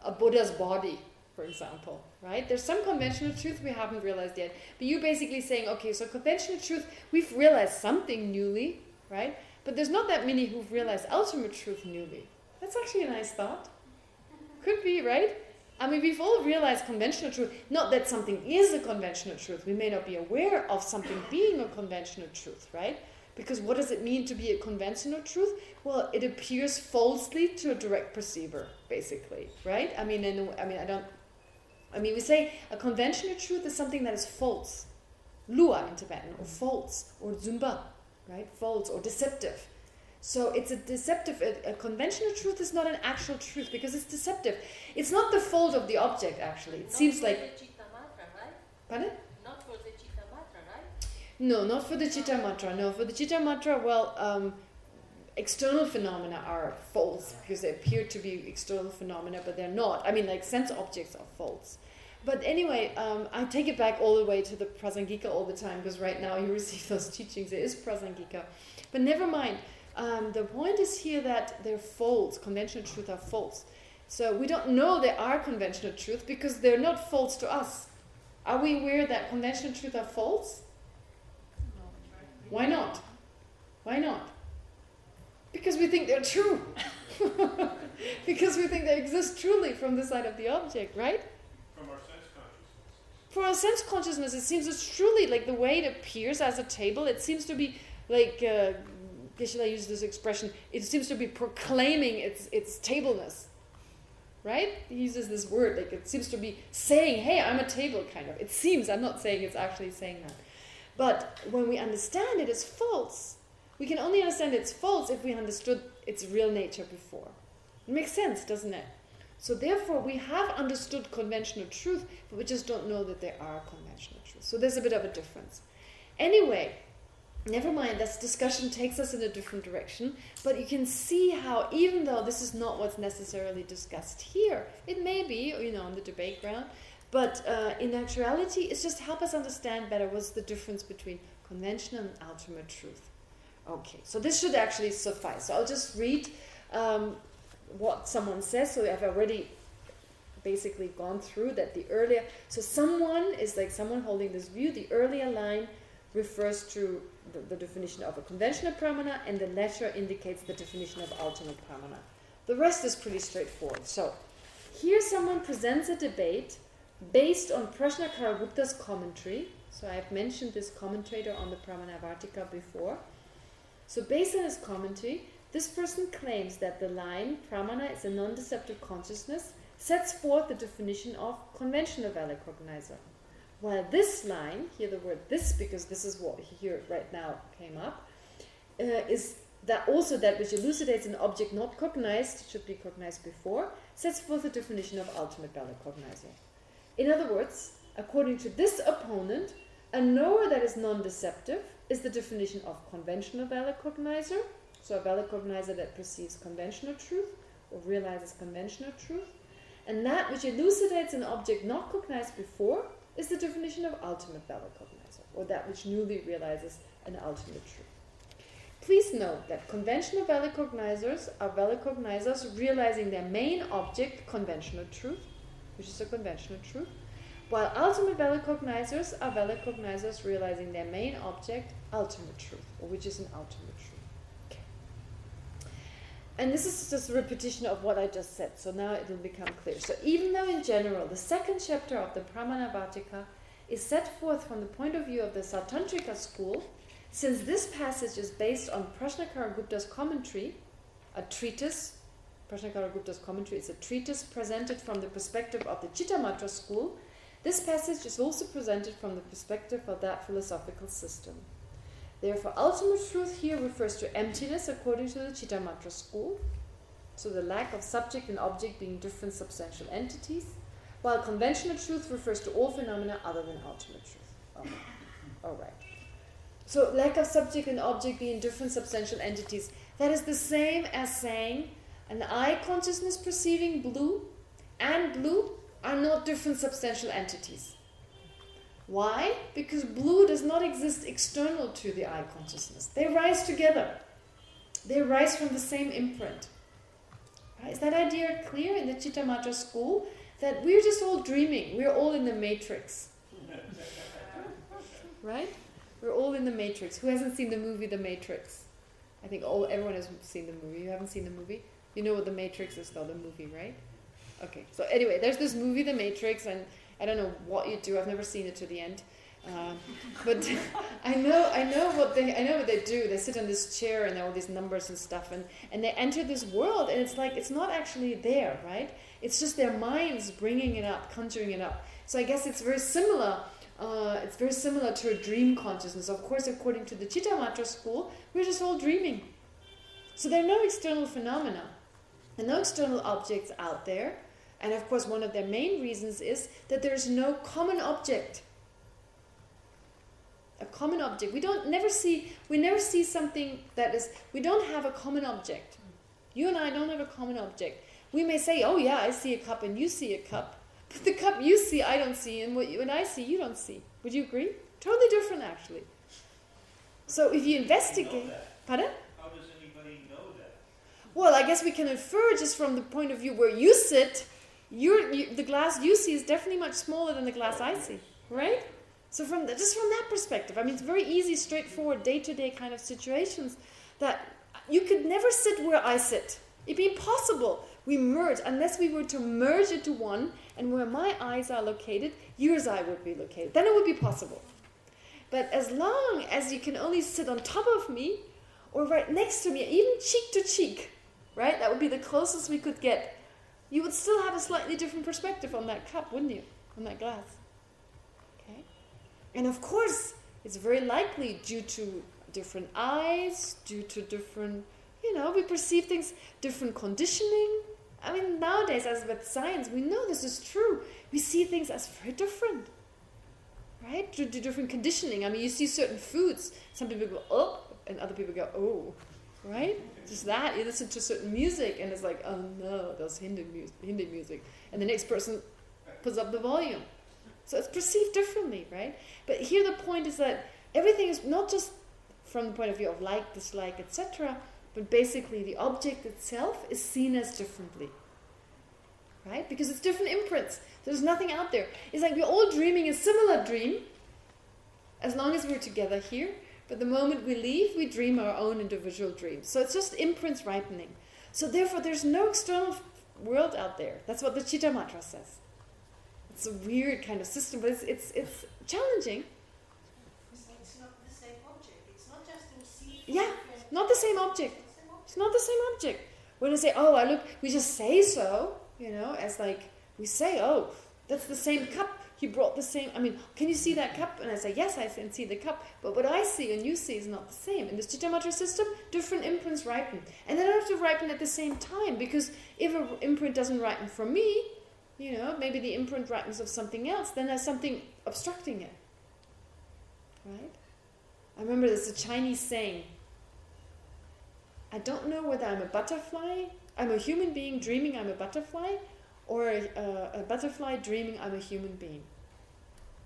A Buddha's body, for example, right? There's some conventional truth we haven't realized yet. But you're basically saying, okay, so conventional truth, we've realized something newly, right? But there's not that many who've realized ultimate truth newly. That's actually a nice thought. Could be, right? I mean, we've all realized conventional truth. Not that something is a conventional truth. We may not be aware of something being a conventional truth, right? Because what does it mean to be a conventional truth? Well, it appears falsely to a direct perceiver, basically, right? I mean, and, I mean, I don't. I mean, we say a conventional truth is something that is false, lua in Tibetan, or false, or zumba, right? False or deceptive. So it's a deceptive, a, a, conventional truth is not an actual truth because it's deceptive. It's not the fault of the object, actually. It seems like...
Right?
Pardon?
Not for the Chitta Matra, right?
No, not for the Chittamatra. No, for the Chittamatra, well, um, external phenomena are false because they appear to be external phenomena, but they're not. I mean, like sense objects are false. But anyway, um, I take it back all the way to the Prasangika all the time because right now you receive those teachings. It is Prasangika. But never mind. Um, the point is here that they're false. Conventional truth are false. So we don't know they are conventional truth because they're not false to us. Are we aware that conventional truth are false? Why not? Why not? Because we think they're true. because we think they exist truly from the side of the object, right?
From our sense consciousness.
For our sense consciousness, it seems it's truly like the way it appears as a table. It seems to be like, uh, should I use this expression? It seems to be proclaiming its its tableness, right? He uses this word like it seems to be saying, "Hey, I'm a table," kind of. It seems. I'm not saying it's actually saying that, but when we understand it, as false. We can only understand it's false if we understood its real nature before. It makes sense, doesn't it? So therefore, we have understood conventional truth, but we just don't know that there are conventional truths. So there's a bit of a difference. Anyway, never mind, this discussion takes us in a different direction, but you can see how, even though this is not what's necessarily discussed here, it may be, you know, on the debate ground, but uh, in actuality, it's just help us understand better what's the difference between conventional and ultimate truth. Okay, so this should actually suffice. So I'll just read um, what someone says. So I've already basically gone through that the earlier... So someone is like someone holding this view. The earlier line refers to the, the definition of a conventional pramana and the latter indicates the definition of ultimate pramana. The rest is pretty straightforward. So here someone presents a debate based on Prajnakara Gupta's commentary. So I've mentioned this commentator on the Pramanavarttika before. So based on his commentary, this person claims that the line pramana is a non-deceptive consciousness sets forth the definition of conventional valid cognizer. While this line, here the word this because this is what here right now came up, uh, is that also that which elucidates an object not cognized, should be cognized before, sets forth the definition of ultimate valid cognizer. In other words, according to this opponent, a knower that is non-deceptive is the definition of conventional valid cognizer, so a valid cognizer that perceives conventional truth or realizes conventional truth. And that which elucidates an object not cognized before is the definition of ultimate valid cognizer, or that which newly realizes an ultimate truth. Please note that conventional valid cognizers are valid cognizers realizing their main object, conventional truth, which is a conventional truth, while ultimate valid cognizers are valid cognizers realizing their main object, ultimate truth, or which is an ultimate truth. And this is just a repetition of what I just said, so now it will become clear. So even though in general the second chapter of the Pramanavarttika is set forth from the point of view of the Sautrantika school, since this passage is based on Prajnakara Gupta's commentary, a treatise, Prajnakara Gupta's commentary is a treatise presented from the perspective of the Chittamatra school, this passage is also presented from the perspective of that philosophical system. Therefore, ultimate truth here refers to emptiness according to the Chittamatra school, so the lack of subject and object being different substantial entities, while conventional truth refers to all phenomena other than ultimate truth. All right. So lack of subject and object being different substantial entities. That is the same as saying an eye consciousness perceiving blue and blue are not different substantial entities. Why? Because blue does not exist external to the eye consciousness. They rise together. They rise from the same imprint. Right? Is that idea clear in the Chittamatra school? That we're just all dreaming. We're all in the matrix. right? We're all in the matrix. Who hasn't seen the movie The Matrix? I think all everyone has seen the movie. You haven't seen the movie? You know what The Matrix is though, the movie, right? Okay, so anyway, there's this movie, The Matrix, and I don't know what you do. I've never seen it to the end. Um, but I know I know what they I know what they do. They sit on this chair and all these numbers and stuff, and and they enter this world, and it's like it's not actually there, right? It's just their minds bringing it up, conjuring it up. So I guess it's very similar. Uh, it's very similar to a dream consciousness. Of course, according to the Chittamatra school, we're just all dreaming. So there are no external phenomena and no external objects out there. And of course, one of their main reasons is that there's no common object. A common object. We don't never see we never see something that is we don't have a common object. You and I don't have a common object. We may say, "Oh yeah, I see a cup and you see a cup." But the cup you see, I don't see, and what you and I see, you don't see. Would you agree? Totally different, actually. So if you investigate, pardon?
How does anybody know that?
Well, I guess we can infer just from the point of view where you sit, you, the glass you see is definitely much smaller than the glass I see, right? So from the, just from that perspective, I mean, it's very easy, straightforward, day-to-day -day kind of situations that you could never sit where I sit. It'd be impossible. We merge, unless we were to merge into one, and where my eyes are located, yours eye would be located. Then it would be possible. But as long as you can only sit on top of me, or right next to me, even cheek to cheek, right? That would be the closest we could get you would still have a slightly different perspective on that cup, wouldn't you? On that glass. Okay? And of course, it's very likely due to different eyes, due to different, you know, we perceive things, different conditioning. I mean, nowadays, as with science, we know this is true. We see things as very different. Right? Due to different conditioning. I mean, you see certain foods. Some people go, oh, and other people go, oh. Right? Just that. You listen to certain music and it's like, oh no, that's Hindi music, Hindi music. And the next person puts up the volume. So it's perceived differently, right? But here the point is that everything is not just from the point of view of like, dislike, etc., but basically the object itself is seen as differently. Right? Because it's different imprints. There's nothing out there. It's like we're all dreaming a similar dream as long as we're together here, but the moment we leave, we dream our own individual dreams. So it's just imprints ripening. So therefore, there's no external world out there. That's what the Chittamatra says. It's a weird kind of system, but it's it's, it's challenging.
It's not the same object. It's not just.
Yeah, not the same object. It's not the same object. When I say, oh, I look, we just say so, you know, as like, we say, oh, that's the same cup he brought the same, I mean, can you see that cup? And I say, yes, I can see the cup. But what I see and you see is not the same. In the Chittamatra system, different imprints ripen. And they don't have to ripen at the same time because if an imprint doesn't ripen for me, you know, maybe the imprint ripens of something else, then there's something obstructing it. Right? I remember there's a Chinese saying, I don't know whether I'm a butterfly, I'm a human being dreaming I'm a butterfly, or a, a, butterfly dreaming I'm a human being.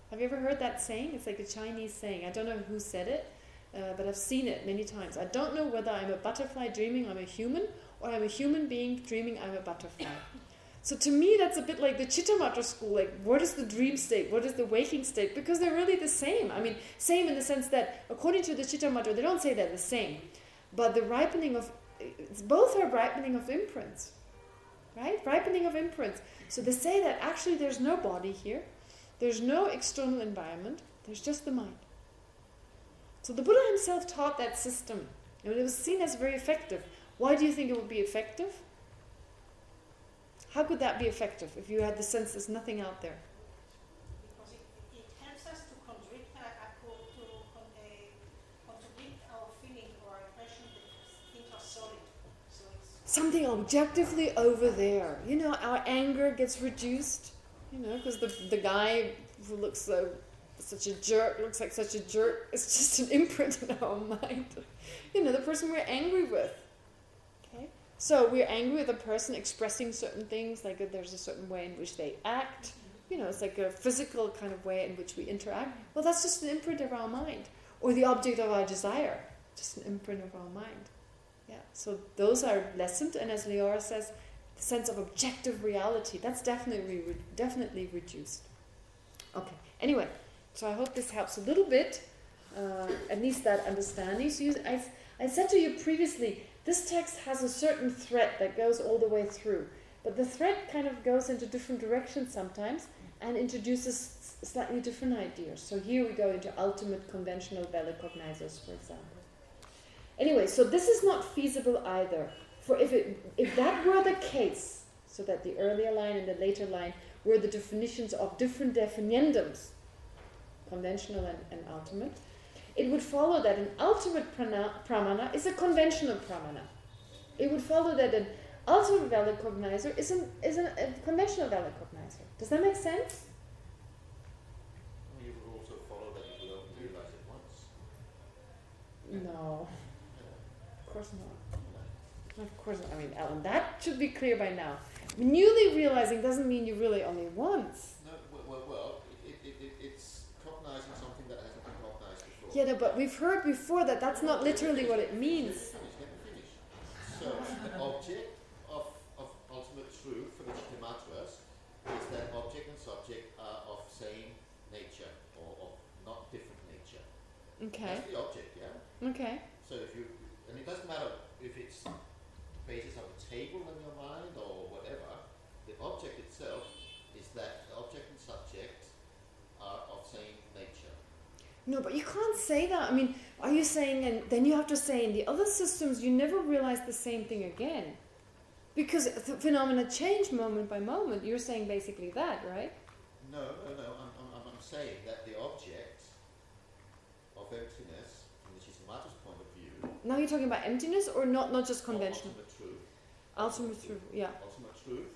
Have you ever heard that saying? It's like a Chinese saying. I don't know who said it, uh, but I've seen it many times. I don't know whether I'm a butterfly dreaming I'm a human, or I'm a human being dreaming I'm a butterfly. So to me, that's a bit like the Chittamatra school. Like, what is the dream state? What is the waking state? Because they're really the same. I mean, same in the sense that, according to the Chittamatra, they don't say they're the same. But the ripening of, it's both are ripening of imprints. Right? Ripening of imprints. So they say that actually there's no body here. There's no external environment. There's just the mind. So the Buddha himself taught that system. And it was seen as very effective. Why do you think it would be effective? How could that be effective if you had the sense there's nothing out there? Something objectively over there. You know, our anger gets reduced. You know, because the the guy who looks so such a jerk looks like such a jerk. It's just an imprint in our mind. You know, the person we're angry with. Okay, so we're angry with a person expressing certain things, like there's a certain way in which they act. You know, it's like a physical kind of way in which we interact. Well, that's just an imprint of our mind, or the object of our desire, just an imprint of our mind. Yeah, so those are lessened, and as Leora says, the sense of objective reality, that's definitely re definitely reduced. Okay, anyway, so I hope this helps a little bit, uh, at least that understanding. So you, I, I said to you previously, this text has a certain thread that goes all the way through, but the thread kind of goes into different directions sometimes and introduces slightly different ideas. So here we go into ultimate conventional valid cognizers, for example. Anyway, so this is not feasible either. For if it if that were the case, so that the earlier line and the later line were the definitions of different definiendums, conventional and, and ultimate, it would follow that an ultimate prana, pramana is a conventional pramana. It would follow that an ultimate valid cognizer is, an, is an, a conventional valid cognizer. Does that make sense?
You would also follow that you would only realize it once.
No, course not. Of course, not. I mean, Ellen, that should be clear by now. Newly realizing doesn't mean you really only once.
No, well, well, well it, it, it, it's cognizing something that hasn't been cognized before.
Yeah, no, but we've heard before that that's not literally what it means.
finish, let me finish. So, the object of, of ultimate truth for which the Chittamatras is that object and subject are of same nature or of not different nature.
Okay,
That's the object, yeah?
okay.
So if you, it doesn't matter if it's basis of a table in your mind or whatever, the object itself is that the object and subject are of same nature.
No, but you can't say that. I mean, are you saying, and then you have to say in the other systems, you never realize the same thing again? Because the phenomena change moment by moment. You're saying basically that, right?
No, no, no, I'm, I'm- I'm saying that the object of emptiness, from the Chittamatra's point of view,
Now you're talking about emptiness or not, not just
or
conventional?
ultimate truth,
Ultimate truth, yeah.
ultimate truth,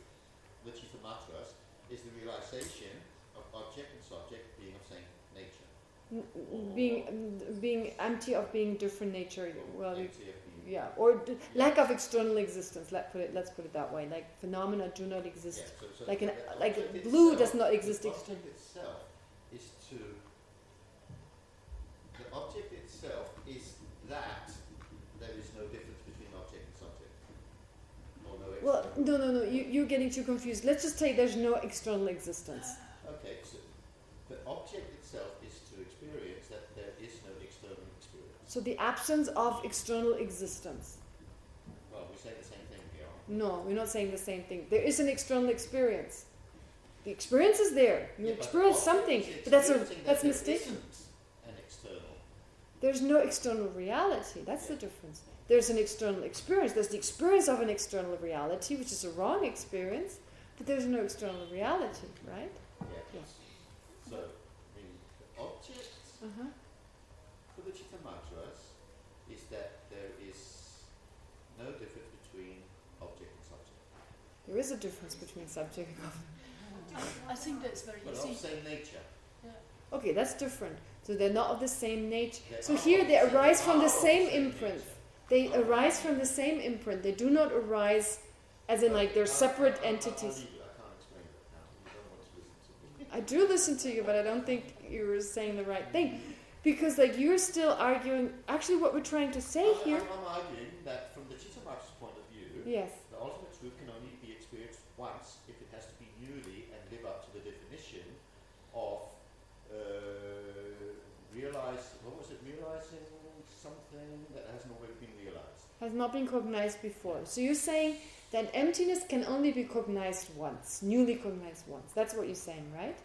which is the Chittamatras, is the realization of object and subject being of same nature.
N- Being being empty of being different nature. Well, you-
Empty of being-
yeah, or d- lack of external existence. Let put it. Let's put it that way. Like phenomena do not exist.
Yeah, so- so
Like an like blue
itself-
does not exist
The object itself is to. The object itself is that there is no difference between object and subject. Or no
Well, no, no, no. You, you're getting too confused. Let's just say there's no external existence.
Okay, so the object itself is to experience that there is no external experience.
So the absence of external existence.
Well, we say the same thing here.
No, we're not saying the same thing. There is an external experience. The experience is there. You
Yeah,
experience something, but that's a
that
that's mistaken.
isn't An external.
There's no external reality. That's the difference. There's an external experience. There's the experience of an external reality, which is a wrong experience, but there's no external reality, right?
Yeah.
Yes.
So the, the object
Uh-huh.
for the Chittamatras is that there is no difference between object and subject.
There is a difference between subject and object.
I think that's very
But of
easy.
same nature.
Okay, that's different. So they're not of the same nature.
They
So here they arise from the same
same
imprint.
nature.
They arise from the same imprint. They do not arise as in like they're separate entities.
I can't explain that now. You don't want to listen to me.
I do listen to you, but I don't think you're saying the right thing. Because like you're still arguing, actually what we're trying to say
I'm-
here,
I'm, I'm arguing that from the Chittamatra's point of view,
yes,
the ultimate truth can only be experienced once if it has to be newly and live up to the definition of uh, realize, what was it, realizing something that hasn't already been realized.
Has not been cognized before. So you're saying that emptiness can only be cognized once, newly cognized once. That's what you're saying, right?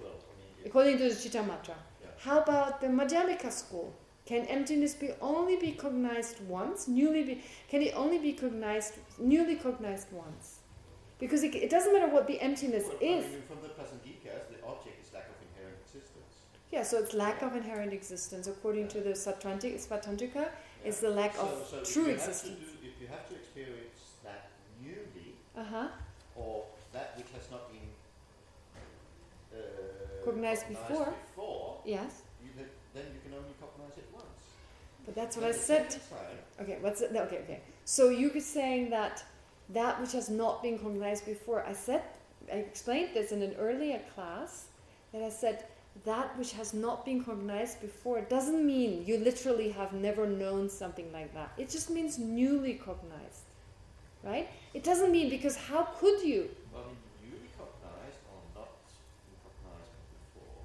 Well, I mean, it,
According to the Chittamatra.
Yeah.
How about the Madhyamika school? Can emptiness be only be cognized once? Newly be can it only be cognized newly cognized once? Because it, it doesn't matter what the emptiness
well,
is.
I mean, from the Prasangikas, the object is lack of inherent existence.
Yeah, so it's lack of inherent existence. According to the Sautrantika, It's the lack
so,
of
so
true
you have to
existence.
do- if you have to experience that newly,
Uh huh.
or that which has not been uh,
Cognized before.
before,
Yes,
you, then, then you can only cognize it once.
but that's what I said. Okay, what's it? no, Okay, okay. So you could saying that that which has not been cognized before. I said I explained this in an earlier class that I said that which has not been cognized before doesn't mean you literally have never known something like that. It just means newly cognized, right? It doesn't mean because how could you?
well, newly cognized or not been cognized before.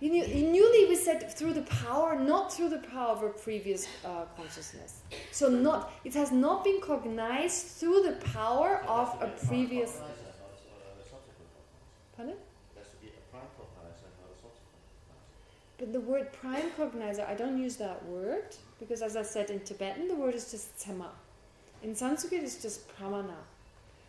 You knew, you newly we said through the power, not through the power of a previous uh, consciousness. So not it has not been cognized through the power
has
of a previous.
cognizer, not a subsequent cognizer.
Pardon?
It has to be a prime cognizer, not a subsequent cognizer.
But the word prime cognizer, I don't use that word because, as I said in Tibetan, the word is just tsema. In Sanskrit, it's just pramana.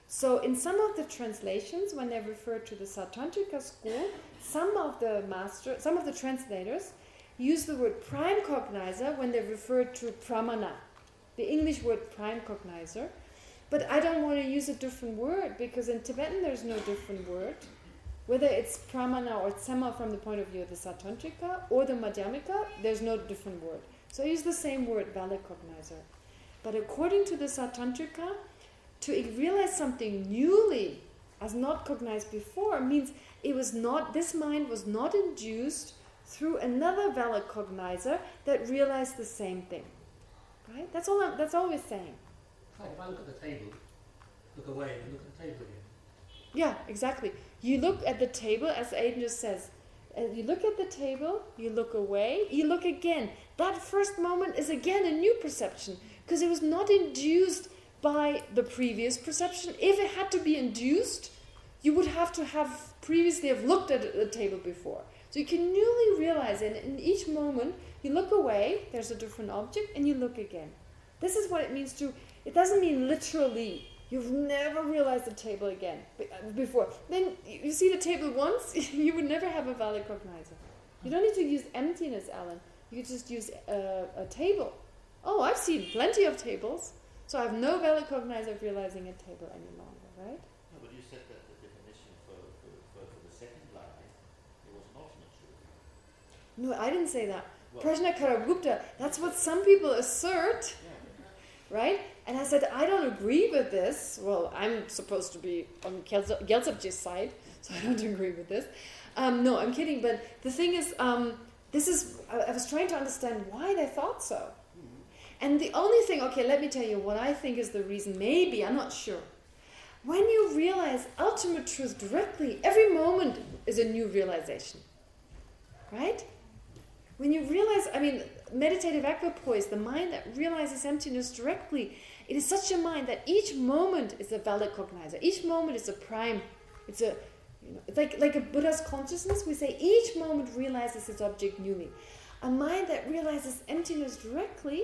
So, in some of the translations, when they refer to the Sautrantika school, some of the master, some of the translators use the word prime cognizer when they refer to pramana, the English word prime cognizer. But I don't want to use a different word because in Tibetan there's no different word. Whether it's pramana or tsema from the point of view of the Sautrantika or the Madhyamika, there's no different word. So I use the same word, valid cognizer. But according to the Sautrantika, to realize something newly as not cognized before means it was not this mind was not induced through another valid cognizer that realized the same thing. Right? That's all I'm, that's all we're saying.
If I look at the table, look away, and look at the table again.
Yeah, exactly. You look at the table, as Aiden just says. uh, You look at the table, you look away, you look again. That first moment is again a new perception because it was not induced by the previous perception. If it had to be induced, you would have to have previously have looked at the table before. So you can newly realize it. In each moment, you look away, there's a different object, and you look again. This is what it means to. It doesn't mean literally You've never realized the table again uh, before. Then you see the table once, you would never have a valid cognizer. You don't need to use emptiness, Alan. You just use a, a table. Oh, I've seen plenty of tables, so I have no valid cognizer of realizing a table any longer, right?
No, but you said that the definition for, for, for, for the second line, it was ultimate truth.
No, I didn't say that.
Well,
Prajnakara Gupta, that's what some people assert,
yeah.
Right? And I said, I don't agree with this. Well, I'm supposed to be on Gyaltsabji's side, so I don't agree with this. Um, no, I'm kidding. But the thing is, um, this is, I, I was trying to understand why they thought so. And the only thing, okay, let me tell you what I think is the reason. Maybe, I'm not sure. When you realize ultimate truth directly, every moment is a new realization. Right? When you realize, I mean, meditative equipoise, the mind that realizes emptiness directly, it is such a mind that each moment is a valid cognizer. Each moment is a prime. It's a, you know, like like a Buddha's consciousness. We say each moment realizes its object newly. A mind that realizes emptiness directly,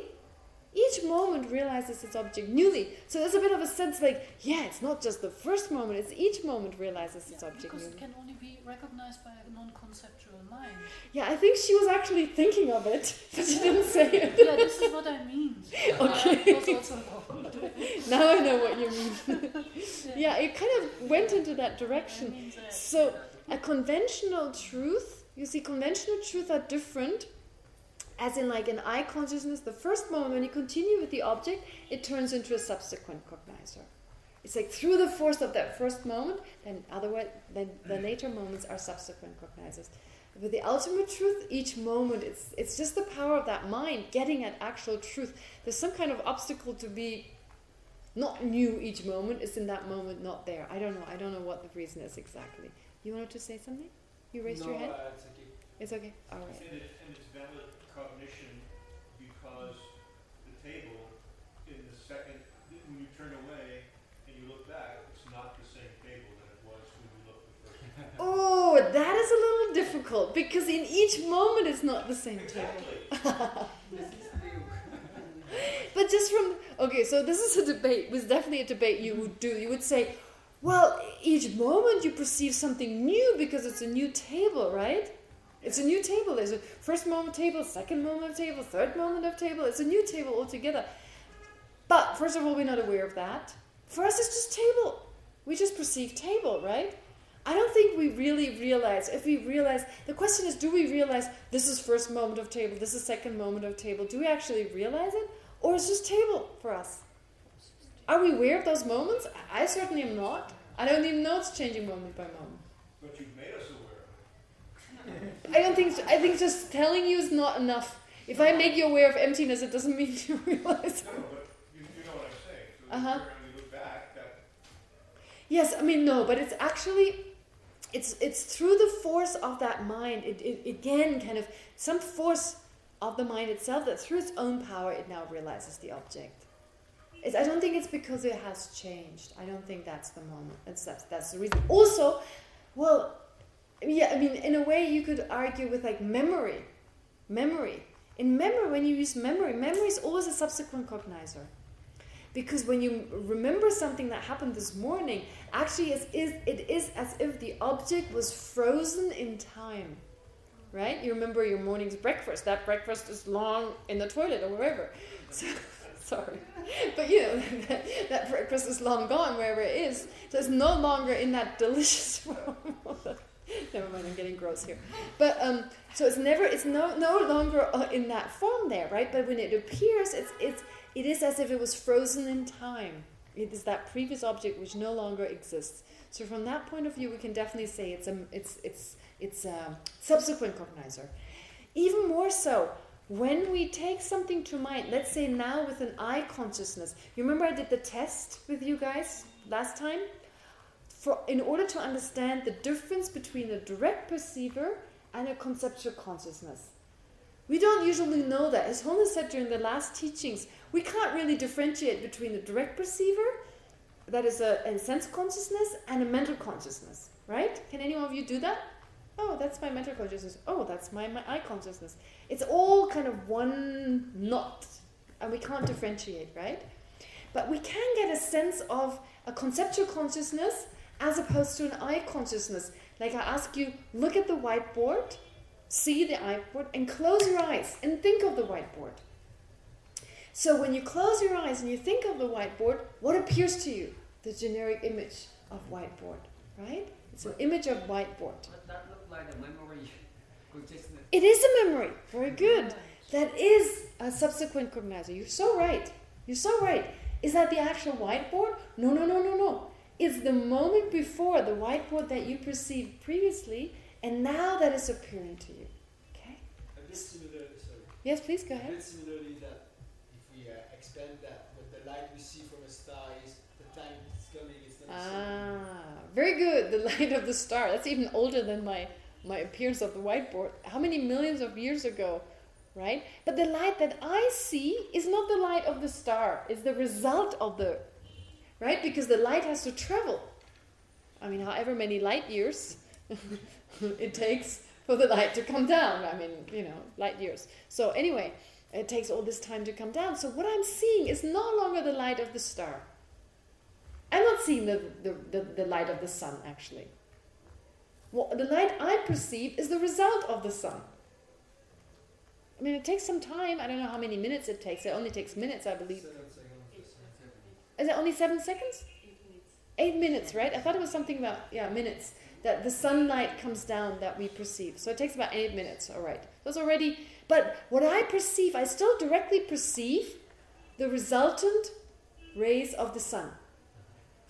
each moment realizes its object newly. So there's a bit of a sense like, yeah, it's not just the first moment; it's each moment realizes its
Yeah,
object
because
newly.
it can only be recognized by a non-conceptual mind.
Yeah, I think she was actually thinking of it, but she didn't say it.
yeah, this is what I mean.
Okay. Now I know what you mean. yeah, it kind of went into that direction.
that.
So a conventional truth, you see, conventional truths are different. As in like an eye consciousness, the first moment when you continue with the object, it turns into a subsequent cognizer. It's like through the force of that first moment, then otherwise, then the later moments are subsequent cognizers. But the ultimate truth, each moment, it's it's just the power of that mind getting at actual truth. There's some kind of obstacle to be not new each moment. It's in that moment not there. I don't know. I don't know what the reason is exactly. You wanted to say something? You raised
no,
your hand?
Uh, it's okay.
It's okay. All right.
And, it, and it's valid cognition because the table, in the second, when you turn away and you look back, it's not the same table that it was when you looked the first time.
Oh, that is a little difficult because in each moment it's not the same table.
Is new.
But just from okay, so this is a debate. It was definitely a debate you would do. You would say, well, each moment you perceive something new because it's a new table, right? It's a new table. There's a first moment table, second moment of table, third moment of table. It's a new table altogether. But first of all, we're not aware of that. For us, it's just table. We just perceive table, right? I don't think we really realize. If we realize, the question is, do we realize this is first moment of table, this is second moment of table? Do we actually realize it, or is just table for us? Are we aware of those moments? I certainly am not. I don't even know it's changing moment by moment.
But you've made us aware of it.
I don't think. So. I think just telling you is not enough. If I make you aware of emptiness, it doesn't mean you realize.
No, but you, you know what I'm saying. So
Uh-huh.
you look back, that
Yes, I mean no, but it's actually, it's it's through the force of that mind. It, it again kind of some force of the mind itself that through its own power it now realizes the object. It's, I don't think it's because it has changed. I don't think that's the moment. It's, that's that's the reason. Also, well, yeah, I mean in a way you could argue with like memory, memory. In memory, when you use memory, memory is always a subsequent cognizer. Because when you remember something that happened this morning, actually it is, it is as if the object was frozen in time. Right? You remember your morning's breakfast. That breakfast is long in the toilet or wherever. So, sorry. But you know, that, that breakfast is long gone wherever it is. So it's no longer in that delicious form. Never mind, I'm getting gross here. But um, so it's never, it's no no longer uh, in that form there, right? But when it appears, it's it's it is as if it was frozen in time. It is that previous object which no longer exists. So from that point of view, we can definitely say it's a it's it's it's a subsequent cognizer. Even more so, when we take something to mind, let's say now with an eye consciousness. You remember I did the test with you guys last time? For in order to understand the difference between a direct perceiver and a conceptual consciousness. We don't usually know that. As Homer said during the last teachings, we can't really differentiate between a direct perceiver, that is a, a sense consciousness, and a mental consciousness. Right? Can any of you do that? Oh, that's my mental consciousness. Oh, that's my, my eye consciousness. It's all kind of one knot, and we can't differentiate, right? But we can get a sense of a conceptual consciousness as opposed to an eye consciousness. Like I ask you, look at the whiteboard, see the whiteboard, and close your eyes and think of the whiteboard. So when you close your eyes and you think of the whiteboard, what appears to you? The generic image of whiteboard, right? It's an image of whiteboard.
But that looked like a memory consciousness.
It is a memory. Very good. That is a subsequent cognizer. You're so right. You're so right. Is that the actual whiteboard? No, no, no, no, no. It's the moment before the whiteboard that you perceived previously, and now that is appearing to you. Okay?
A bit similarly, sorry.
Yes, please go
A
ahead.
bit similarly that if we uh, expand that, with the light we see from a star is the time it's coming is not.
Ah, very good. The light of the star. That's even older than my my appearance of the whiteboard. How many millions of years ago, right? But the light that I see is not the light of the star. It's the result of the, right? Because the light has to travel. I mean, however many light years it takes for the light to come down. I mean, you know, light years. So anyway, it takes all this time to come down. So what I'm seeing is no longer the light of the star. I'm not seeing the, the, the, the light of the sun, actually. Well, the light I perceive is the result of the sun. I mean, it takes some time. I don't know how many minutes it takes. It only takes minutes, I believe. Is it only seven seconds? Eight minutes, right? I thought it was something about, yeah, minutes. That the sunlight comes down that we perceive. So it takes about eight minutes, all right. So it's already, But what I perceive, I still directly perceive the resultant rays of the sun.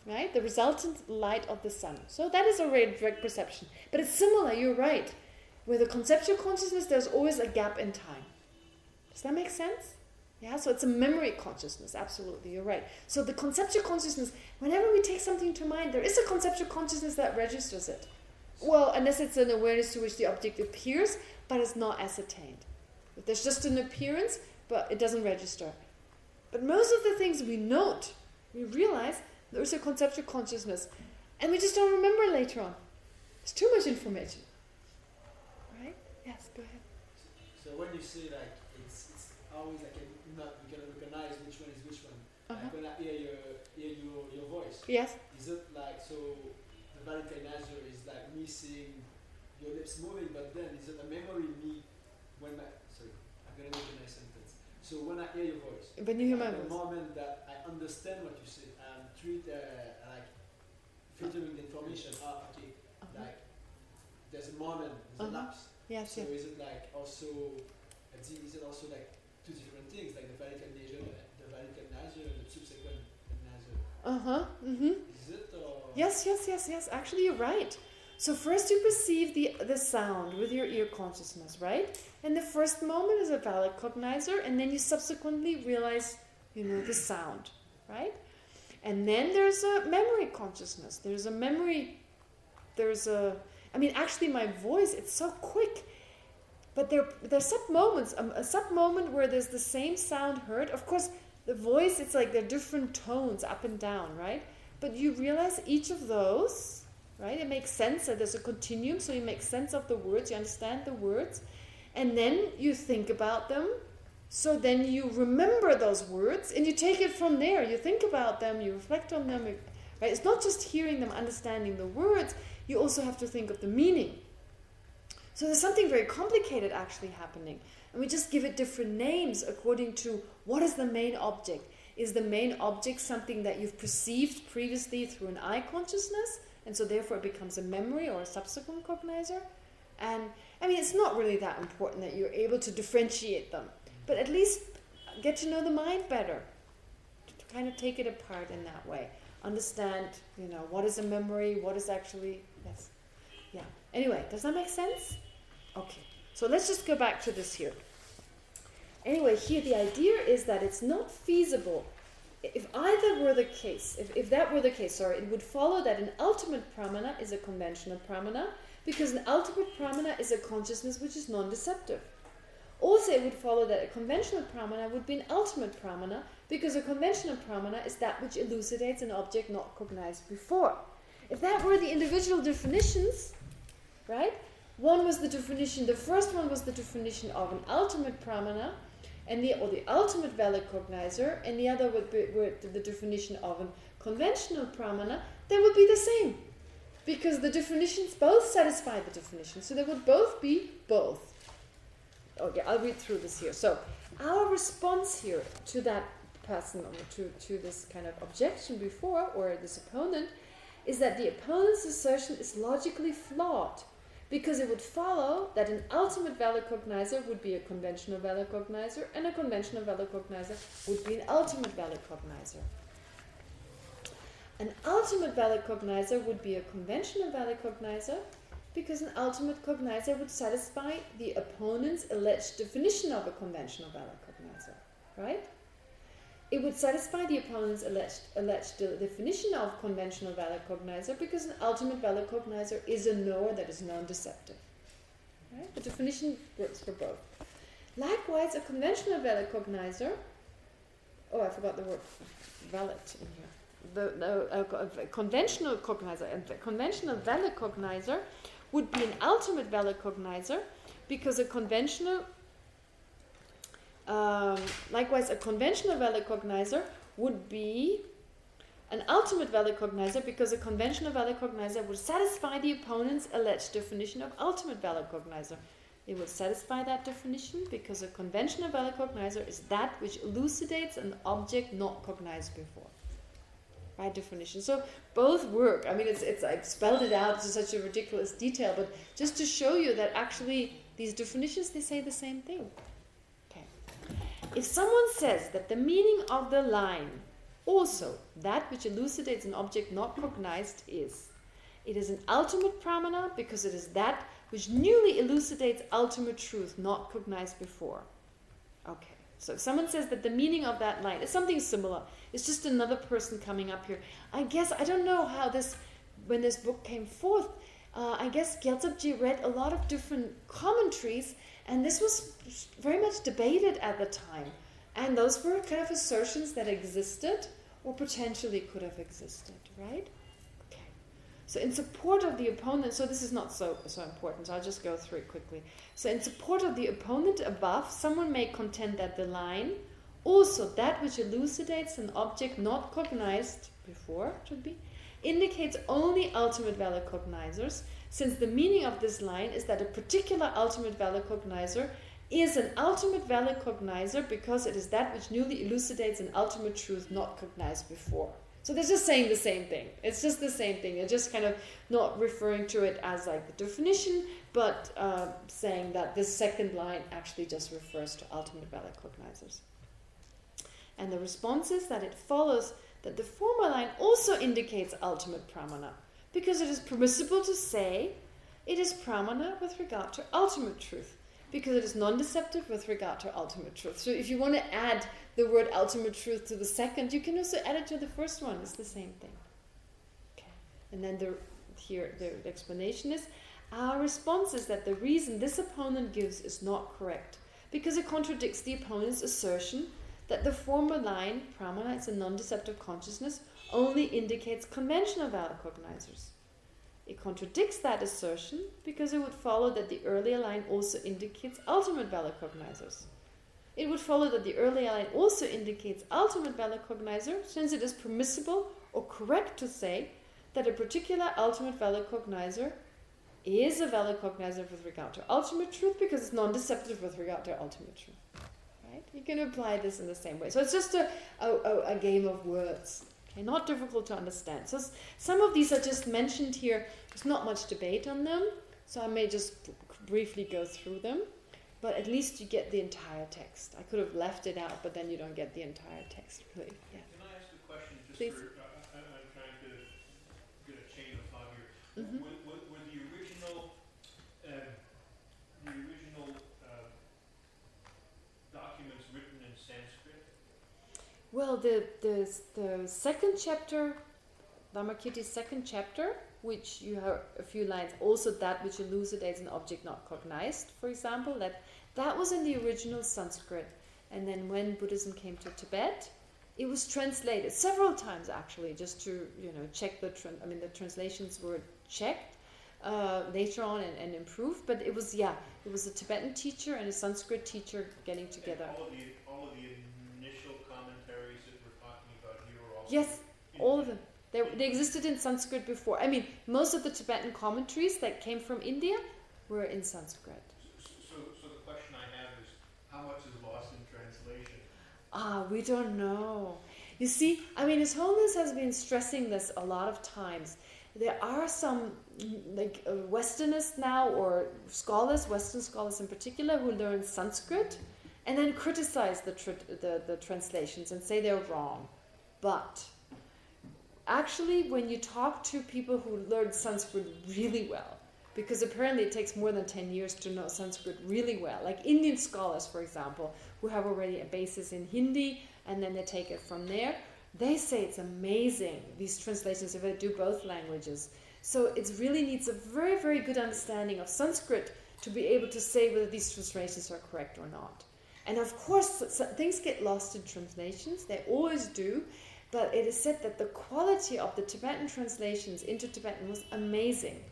Right? The resultant light of the sun. So that is already direct perception. But it's similar, you're right. With a conceptual consciousness, there's always a gap in time. Does that make sense? Yeah, so it's a memory consciousness, absolutely, you're right. So the conceptual consciousness, whenever we take something to mind, there is a conceptual consciousness that registers it. Well, unless it's an awareness to which the object appears, but it's not ascertained. There's just an appearance, but it doesn't register. But most of the things we note, we realize there's a conceptual consciousness, and we just don't remember later on. It's too much information. Right? Yes, go ahead.
So when you say like always like a, not you can recognize which one is which one.
Uh-huh.
Like when I hear your hear your your voice.
Yes.
Is it like so the valid cognizer is like me seeing your lips moving, but then is it a memory me when my sorry, I'm gonna make a nice sentence. So when I hear your voice,
When you hear my
the
voice.
moment that I understand what you say and treat uh, like filtering the information, ah okay,
Uh-huh.
like there's a moment, there's
Uh-huh.
a lapse.
Yes,
So
yes.
is it like also, is it also like two different things, like the valid cognizer, the valid cognizer and the subsequent valid cognizer?
Uh-huh. Mm-hmm.
Is it or?
Yes, yes, yes, yes. Actually, you're right. So first you perceive the the sound with your ear consciousness, right? And the first moment is a valid cognizer, and then you subsequently realize, you know, the sound, right? And then there's a memory consciousness. There's a memory. There's a. I mean, actually, my voice it's so quick. But there, there's sub moments, um, a sub moment where there's the same sound heard. Of course, the voice, it's like there are different tones up and down, right? But you realize each of those, right? It makes sense that there's a continuum, so you make sense of the words, you understand the words, and then you think about them. So then you remember those words, and you take it from there. You think about them, you reflect on them, right? It's not just hearing them, understanding the words. You also have to think of the meaning. So there's something very complicated actually happening. And we just give it different names according to what is the main object. Is the main object something that you've perceived previously through an eye consciousness, and so therefore it becomes a memory or a subsequent cognizer? And I mean, it's not really that important that you're able to differentiate them, but at least get to know the mind better, to kind of take it apart in that way. Understand, you know, what is a memory, what is actually, yes. Yeah. Anyway, does that make sense? Okay. So let's just go back to this here. Anyway, here the idea is that it's not feasible. If either were the case, if, if that were the case, sorry, it would follow that an ultimate pramana is a conventional pramana, because an ultimate pramana is a consciousness which is non-deceptive. Also, it would follow that a conventional pramana would be an ultimate pramana, because a conventional pramana is that which elucidates an object not cognized before. If that were the individual definitions, right? One was the definition, the first one was the definition of an ultimate pramana, and the or the ultimate valid cognizer, and the other would be were the definition of a conventional pramana, they would be the same. Because the definitions both satisfy the definition. So they would both be both. Okay, I'll read through this here. So our response here to that person, or to, to this kind of objection before, or this opponent, is that the opponent's assertion is logically flawed because it would follow that an ultimate valid cognizer would be a conventional valid cognizer and a conventional valid cognizer would be an ultimate valid cognizer. An ultimate valid cognizer would be a conventional valid cognizer because an ultimate cognizer would satisfy the opponent's alleged definition of a conventional valid cognizer, right? It would satisfy the opponent's alleged, alleged definition of conventional valid cognizer because an ultimate valid cognizer is a knower that is non-deceptive. Right? The definition works for both. Likewise, a conventional valid cognizer, oh, I forgot the word valid in here. The, the uh, conventional cognizer, and a conventional valid cognizer would be an ultimate valid cognizer because a conventional um, likewise, a conventional valid cognizer would be an ultimate valid cognizer because a conventional valid cognizer would satisfy the opponent's alleged definition of ultimate valid cognizer. It would satisfy that definition because a conventional valid cognizer is that which elucidates an object not cognized before. By definition. So both work. I mean, it's, it's I've spelled it out to such a ridiculous detail, but just to show you that actually these definitions, they say the same thing. If someone says that the meaning of the line, also that which elucidates an object not cognized is, it is an ultimate pramana because it is that which newly elucidates ultimate truth not cognized before. Okay. So if someone says that the meaning of that line is something similar, it's just another person coming up here. I guess, I don't know how this, when this book came forth, uh, I guess Gyaltsabji read a lot of different commentaries, and this was very much debated at the time. And those were kind of assertions that existed or potentially could have existed, right? Okay. So in support of the opponent, so this is not so so important, so I'll just go through it quickly. So in support of the opponent above, someone may contend that the line, also that which elucidates an object not cognized before, should be, indicates only ultimate valid cognizers, since the meaning of this line is that a particular ultimate valid cognizer is an ultimate valid cognizer because it is that which newly elucidates an ultimate truth not cognized before. So they're just saying the same thing. It's just the same thing. They're just kind of not referring to it as like the definition, but uh, saying that this second line actually just refers to ultimate valid cognizers. And the response is that it follows that the former line also indicates ultimate pramana, because it is permissible to say it is pramana with regard to ultimate truth, because it is non-deceptive with regard to ultimate truth. So if you want to add the word ultimate truth to the second, you can also add it to the first one. It's the same thing. Okay. And then the, here the explanation is, our response is that the reason this opponent gives is not correct, because it contradicts the opponent's assertion that the former line, pramana, is a non-deceptive consciousness, only indicates conventional valid cognizers. It contradicts that assertion because it would follow that the earlier line also indicates ultimate valid cognizers. It would follow that the earlier line also indicates ultimate valid cognizer since it is permissible or correct to say that a particular ultimate valid cognizer is a valid cognizer with regard to ultimate truth because it's non-deceptive with regard to ultimate truth. Right? You can apply this in the same way. So it's just a, a, a game of words. Not difficult to understand. So some of these are just mentioned here. There's not much debate on them, so I may just briefly go through them. But at least you get the entire text. I could have left it out, but then you don't get the entire text, really. Yeah.
Can I ask a question just
Please.
for, I, I'm trying to get a chain of thought here.
Mhm.
Were, were, were the original, um, the original, uh, documents written in Sanskrit?
Well, the, the, the second chapter, Dharmakirti's second chapter, which you have a few lines, also that which elucidates an object not cognized, for example, that that was in the original Sanskrit. And then when Buddhism came to Tibet, it was translated several times actually, just to you know check the. I mean, the translations were checked uh, later on and, and improved. But it was yeah, it was a Tibetan teacher and a Sanskrit teacher getting together.
And all of the, all of the initial commentaries that we're talking about here are also.
Yes, all of them. They, they existed in Sanskrit before. I mean, most of the Tibetan commentaries that came from India were in Sanskrit.
So, so the question I have is, how much is lost in translation?
Ah, we don't know. You see, I mean, His Holiness has been stressing this a lot of times. There are some like uh, Westernists now, or scholars, Western scholars in particular, who learn Sanskrit and then criticize the, tr the, the translations and say they're wrong. But actually, when you talk to people who learn Sanskrit really well, because apparently it takes more than 10 years to know Sanskrit really well, like Indian scholars, for example, who have already a basis in Hindi, and then they take it from there, they say it's amazing, these translations, if they do both languages. So it really needs a very, very good understanding of Sanskrit to be able to say whether these translations are correct or not. And of course, things get lost in translations, they always do, but it is said that the quality of the Tibetan translations into Tibetan was amazing.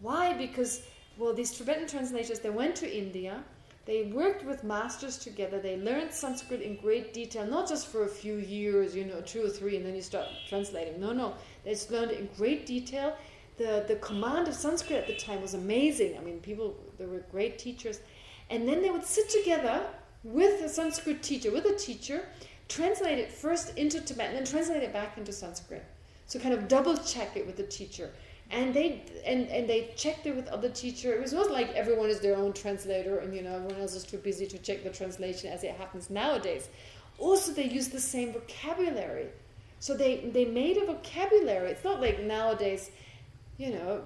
Why? Because, well, these Tibetan translators, they went to India, they worked with masters together, they learned Sanskrit in great detail, not just for a few years, you know, two or three, and then you start translating. No, no, they just learned it in great detail. The, the command of Sanskrit at the time was amazing. I mean, people, there were great teachers. And then they would sit together with a Sanskrit teacher, with a teacher, translate it first into Tibetan and then translate it back into Sanskrit. So kind of double check it with the teacher. And they and, and they checked it with other teacher. It was not like everyone is their own translator and you know everyone else is too busy to check the translation as it happens nowadays. Also, they use the same vocabulary. So they, they made a vocabulary. It's not like nowadays, you know,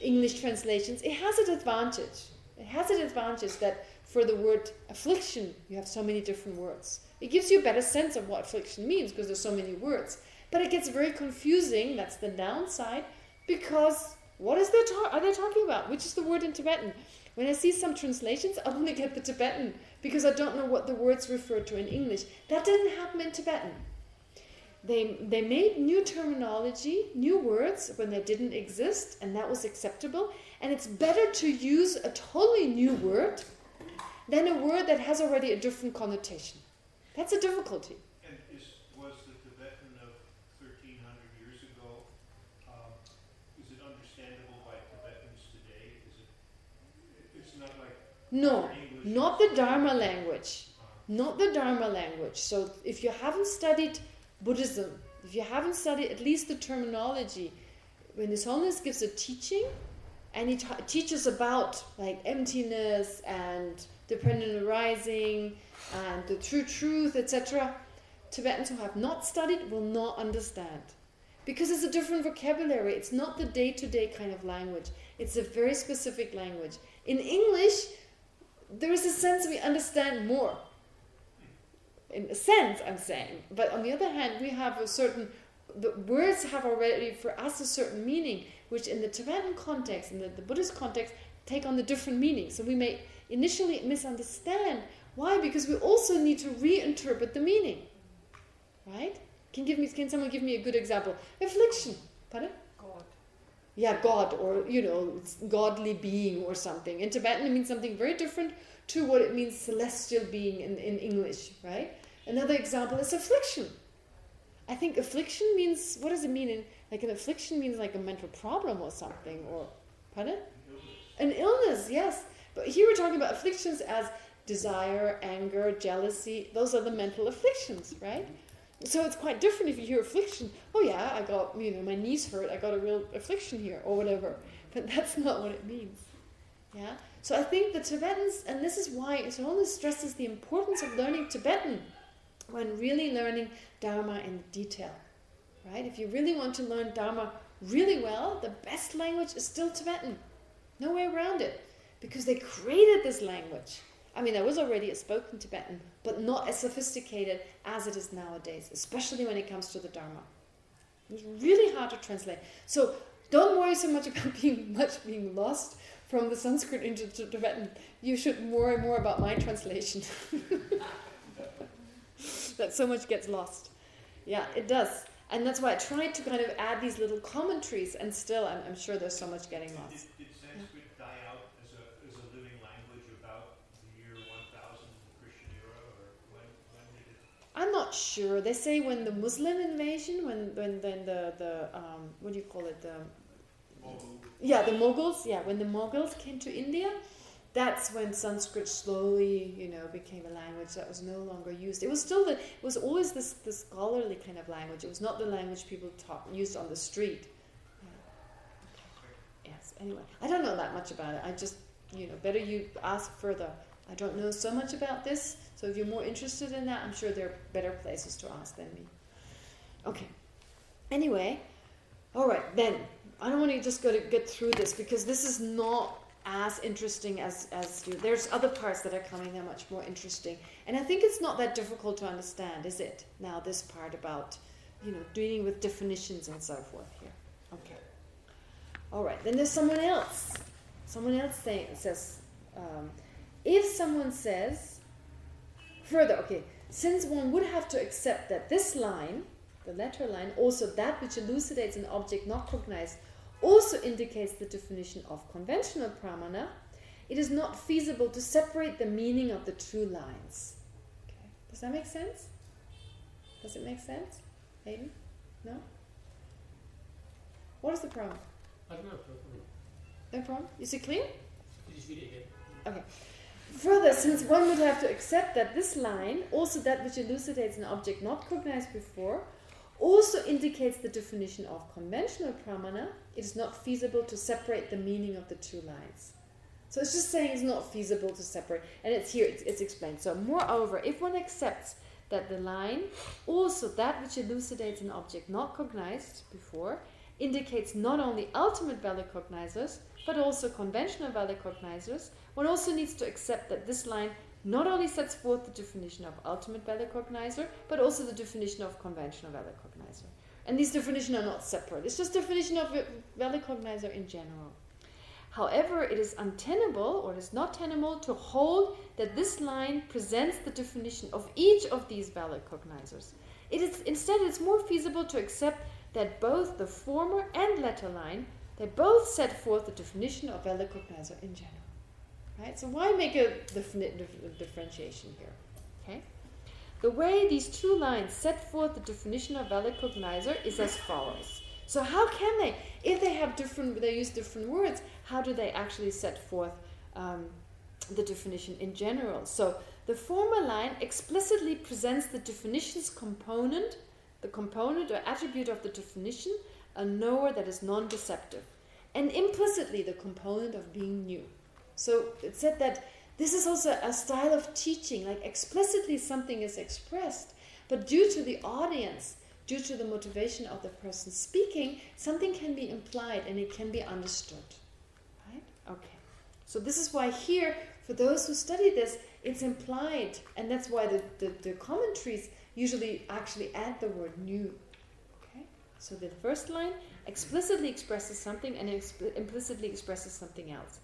English translations. It has an advantage. It has an advantage that for the word affliction, you have so many different words. It gives you a better sense of what affliction means because there's so many words. But it gets very confusing, that's the downside, because what is they are they talking about? Which is the word in Tibetan? When I see some translations, I only get the Tibetan because I don't know what the words refer to in English. That didn't happen in Tibetan. They, they made new terminology, new words when they didn't exist, and that was acceptable. And it's better to use a totally new word than a word that has already a different connotation. That's a difficulty.
And is, was the Tibetan of 1300 years ago, um, is it understandable by Tibetans today? Is it, it's not like
No, not the Dharma language. Not the Dharma language. So if you haven't studied Buddhism, if you haven't studied at least the terminology, when His Holiness gives a teaching, and he teaches about like emptiness and dependent arising and the true truth, etc., Tibetans who have not studied will not understand. Because it's a different vocabulary. It's not the day-to-day -day kind of language. It's a very specific language. In English, there is a sense we understand more. In a sense, I'm saying. But on the other hand, we have a certain... The words have already, for us, a certain meaning, which in the Tibetan context, in the, the Buddhist context, take on the different meaning. So we may initially misunderstand. Why? Because we also need to reinterpret the meaning. Right? Can give me can someone give me a good example? Affliction. Pardon?
God.
Yeah, God or you know, godly being or something. In Tibetan it means something very different to what it means celestial being in, in English, right? Another example is affliction. I think affliction means what does it mean in like an affliction means like a mental problem or something or pardon? An illness, yes. But here we're talking about afflictions as desire, anger, jealousy. Those are the mental afflictions, right? So it's quite different if you hear affliction. Oh yeah, I got, you know, my knees hurt. I got a real affliction here or whatever. But that's not what it means. Yeah? So I think the Tibetans, and this is why it always stresses the importance of learning Tibetan when really learning Dharma in detail. Right? If you really want to learn Dharma really well, the best language is still Tibetan. No way around it because they created this language. I mean, there was already a spoken Tibetan, but not as sophisticated as it is nowadays, especially when it comes to the Dharma. It's really hard to translate. So don't worry so much about being much being lost from the Sanskrit into Tibetan. You should worry more about my translation. that so much gets lost. Yeah, it does. And that's why I tried to kind of add these little commentaries, and still I'm, I'm sure there's so much getting lost. I'm not sure. They say when the Muslim invasion, when when then the the um, what do you call it? The yeah, the Mughals. Yeah, when the Mughals came to India, that's when Sanskrit slowly, you know, became a language that was no longer used. It was still the, it was always this the scholarly kind of language. It was not the language people taught used on the street. Yeah. Yes. Anyway, I don't know that much about it. I just, you know, better you ask further. I don't know so much about this. So if you're more interested in that, I'm sure there are better places to ask than me. Okay. Anyway, all right, then. I don't want to just go to get through this because this is not as interesting as, as you. There's other parts that are coming that are much more interesting. And I think it's not that difficult to understand, is it? Now, this part about, you know, dealing with definitions and so forth here. Okay. All right, then there's someone else. Someone else say, says, um, if someone says, Further, okay, since one would have to accept that this line, the letter line, also that which elucidates an object not cognized, also indicates the definition of conventional pramana, it is not feasible to separate the meaning of the two lines. Okay. Does that make sense? Does it make sense? Maybe? No? What is the problem?
I don't know.
No problem? Is it clear?
Just read it again.
Okay. Further, since one would have to accept that this line, also that which elucidates an object not cognized before, also indicates the definition of conventional pramana, it is not feasible to separate the meaning of the two lines. So it's just saying it's not feasible to separate. And it's here, it's, it's explained. So moreover, if one accepts that the line, also that which elucidates an object not cognized before, indicates not only ultimate valid cognizers, but also conventional valid cognizers, one also needs to accept that this line not only sets forth the definition of ultimate valid cognizer, but also the definition of conventional valid cognizer. And these definitions are not separate. It's just definition of valid cognizer in general. However, it is untenable, or it is not tenable, to hold that this line presents the definition of each of these valid cognizers. It is Instead, it's more feasible to accept that both the former and latter line, they both set forth the definition of valid cognizer in general. Right? So why make a differentiation here? Okay. The way these two lines set forth the definition of valid cognizer is as follows. So how can they, if they have different, they use different words, how do they actually set forth um, the definition in general? So the former line explicitly presents the definition's component, the component or attribute of the definition, a knower that is non-deceptive, and implicitly the component of being new. So it said that this is also a style of teaching, like explicitly something is expressed, but due to the audience, due to the motivation of the person speaking, something can be implied and it can be understood. Right? Okay. So this is why here, for those who study this, it's implied, and that's why the, the, the commentaries usually actually add the word new. Okay? So the first line explicitly expresses something and implicitly expresses something else.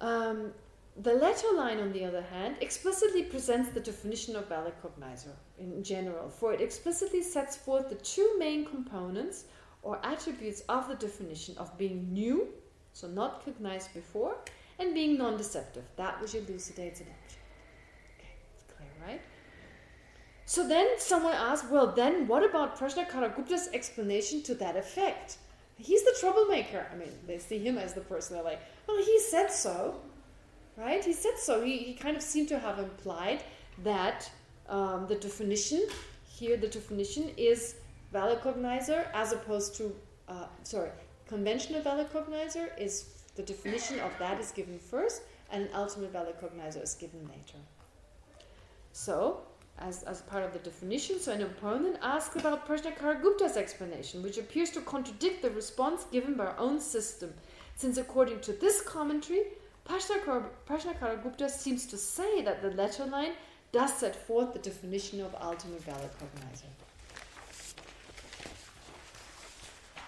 Um, the latter line, on the other hand, explicitly presents the definition of valid cognizer in general, for it explicitly sets forth the two main components or attributes of the definition of being new, so not cognized before, and being non-deceptive, that which elucidates an object. Okay, it's clear, right? So then someone asks, well, then what about Prajnakaragupta's explanation to that effect? He's the troublemaker. I mean, they see him as the person they're like, well, he said so, right? He said so. He, he kind of seemed to have implied that um, the definition, here the definition is valid cognizer as opposed to, uh, sorry, conventional valid cognizer is, the definition of that is given first and an ultimate valid cognizer is given later. So, as, as part of the definition. So an opponent asks about Prajnakaragupta's explanation, which appears to contradict the response given by our own system, since according to this commentary, Prajnakaragupta seems to say that the letter line does set forth the definition of ultimate valid cognizer.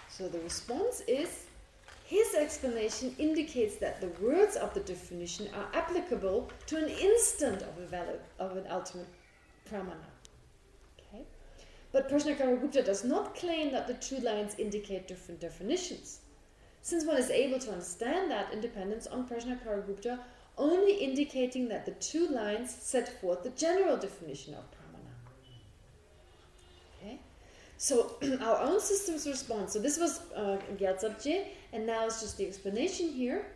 So the response is, his explanation indicates that the words of the definition are applicable to an instant of a valid of an ultimate pramana. Okay? But Prajnakaragupta does not claim that the two lines indicate different definitions, since one is able to understand that independence on Prajnakaragupta only indicating that the two lines set forth the general definition of pramana. Okay? So our own system's response, so this was uh, Gyaltsabje, and now it's just the explanation here.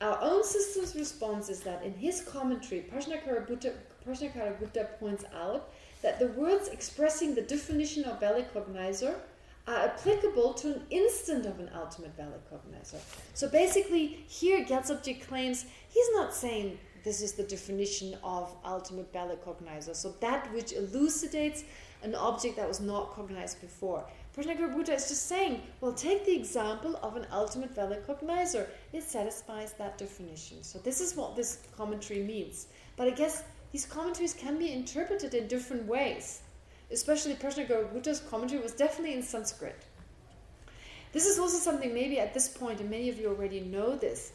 Our own system's response is that in his commentary, Prajnakaragupta, Prajnakaragupta points out that the words expressing the definition of valid cognizer are applicable to an instant of an ultimate valid cognizer. So basically, here Gyaltsabje claims he's not saying this is the definition of ultimate valid cognizer. So that which elucidates an object that was not cognized before. Prajnakaragupta is just saying, well, take the example of an ultimate valid cognizer. It satisfies that definition. So this is what this commentary means. But I guess these commentaries can be interpreted in different ways. Especially Prajnakaragupta's commentary was definitely in Sanskrit. This is also something maybe at this point, and many of you already know this,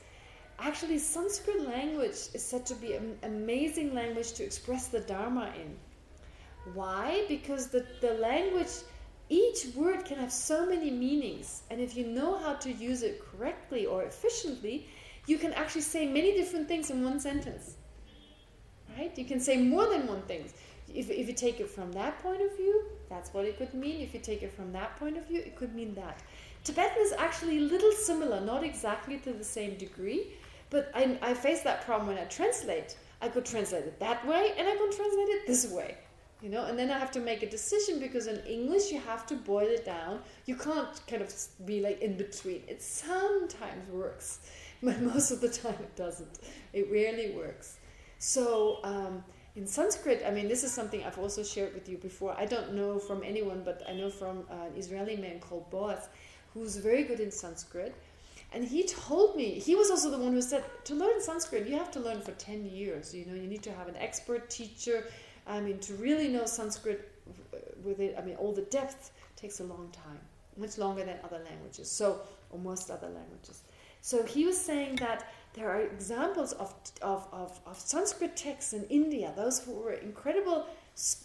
actually Sanskrit language is said to be an amazing language to express the Dharma in. Why? Because the, the language, each word can have so many meanings, and if you know how to use it correctly or efficiently, you can actually say many different things in one sentence right? You can say more than one thing. If, if you take it from that point of view, that's what it could mean. If you take it from that point of view, it could mean that. Tibetan is actually a little similar, not exactly to the same degree, but I, I face that problem when I translate. I could translate it that way, and I could translate it this way. You know, and then I have to make a decision because in English you have to boil it down. You can't kind of be like in between. It sometimes works, but most of the time it doesn't. It rarely works. So um, in Sanskrit, I mean, this is something I've also shared with you before. I don't know from anyone, but I know from an Israeli man called Boaz, who's very good in Sanskrit. And he told me, he was also the one who said, to learn Sanskrit, you have to learn for 10 years. You know, you need to have an expert teacher. I mean, to really know Sanskrit with it, I mean, all the depth takes a long time, much longer than other languages, so, or most other languages. So he was saying that there are examples of, of, of, of Sanskrit texts in India, those who were incredible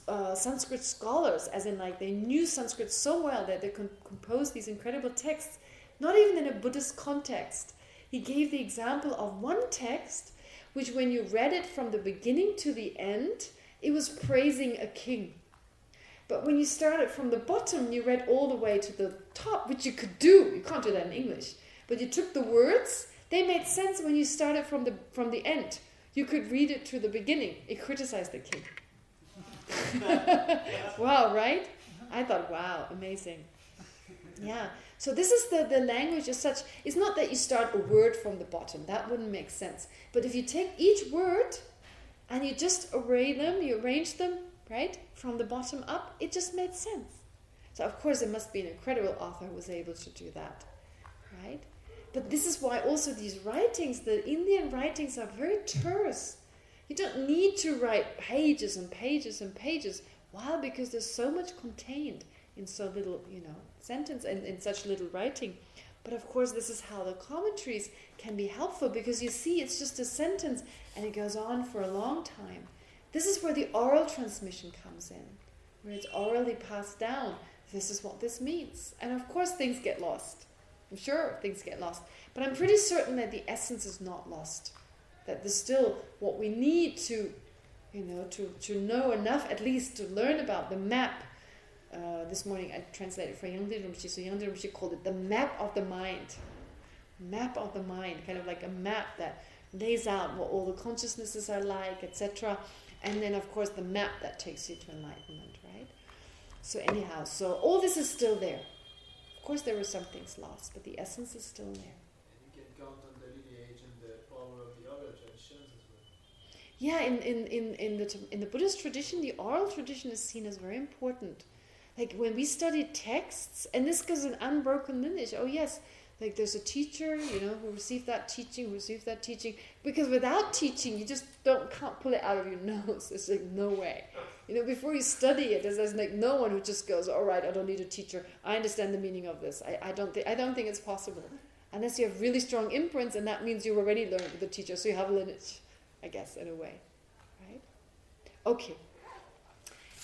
uh, Sanskrit scholars, as in like they knew Sanskrit so well that they could compose these incredible texts not even in a Buddhist context. He gave the example of one text which when you read it from the beginning to the end, it was praising a king. But when you started from the bottom, you read all the way to the top, which you could do. You can't do that in English. But you took the words, they made sense when you started from the from the end. You could read it to the beginning. It criticized the king. wow, right? I thought, wow, amazing. Yeah. So this is the, the language as such. It's not that you start a word from the bottom. That wouldn't make sense. But if you take each word and you just array them, you arrange them, right, from the bottom up, it just made sense. So of course it must be an incredible author who was able to do that, right? But this is why also these writings, the Indian writings are very terse. You don't need to write pages and pages and pages. Why? Because there's so much contained in so little, you know, sentence and in such little writing. But of course, this is how the commentaries can be helpful because you see, it's just a sentence and it goes on for a long time. This is where the oral transmission comes in, where it's orally passed down. This is what this means. And of course, things get lost. I'm sure things get lost. But I'm pretty certain that the essence is not lost. That there's still what we need to, you know, to, to know enough at least to learn about the map uh, this morning I translated for Yang Rinpoche. So Yang Rinpoche called it the map of the mind. Map of the mind, kind of like a map that lays out what all the consciousnesses are like, etc. And then, of course, the map that takes you to enlightenment, right? So anyhow, so all this is still there. Of course, there were some things lost, but the essence is still there.
And you can count on the lineage and the power of the other traditions as well.
Yeah, in, in, in, in, the, in the Buddhist tradition, the oral tradition is seen as very important like when we study texts, and this goes an unbroken lineage. Oh yes, like there's a teacher, you know, who received that teaching, who received that teaching. Because without teaching, you just don't can't pull it out of your nose. It's like no way. You know, before you study it, there's, like no one who just goes, "All right, I don't need a teacher. I understand the meaning of this." I, I don't think I don't think it's possible, unless you have really strong imprints, and that means you've already learned with the teacher, so you have a lineage, I guess, in a way, right? Okay.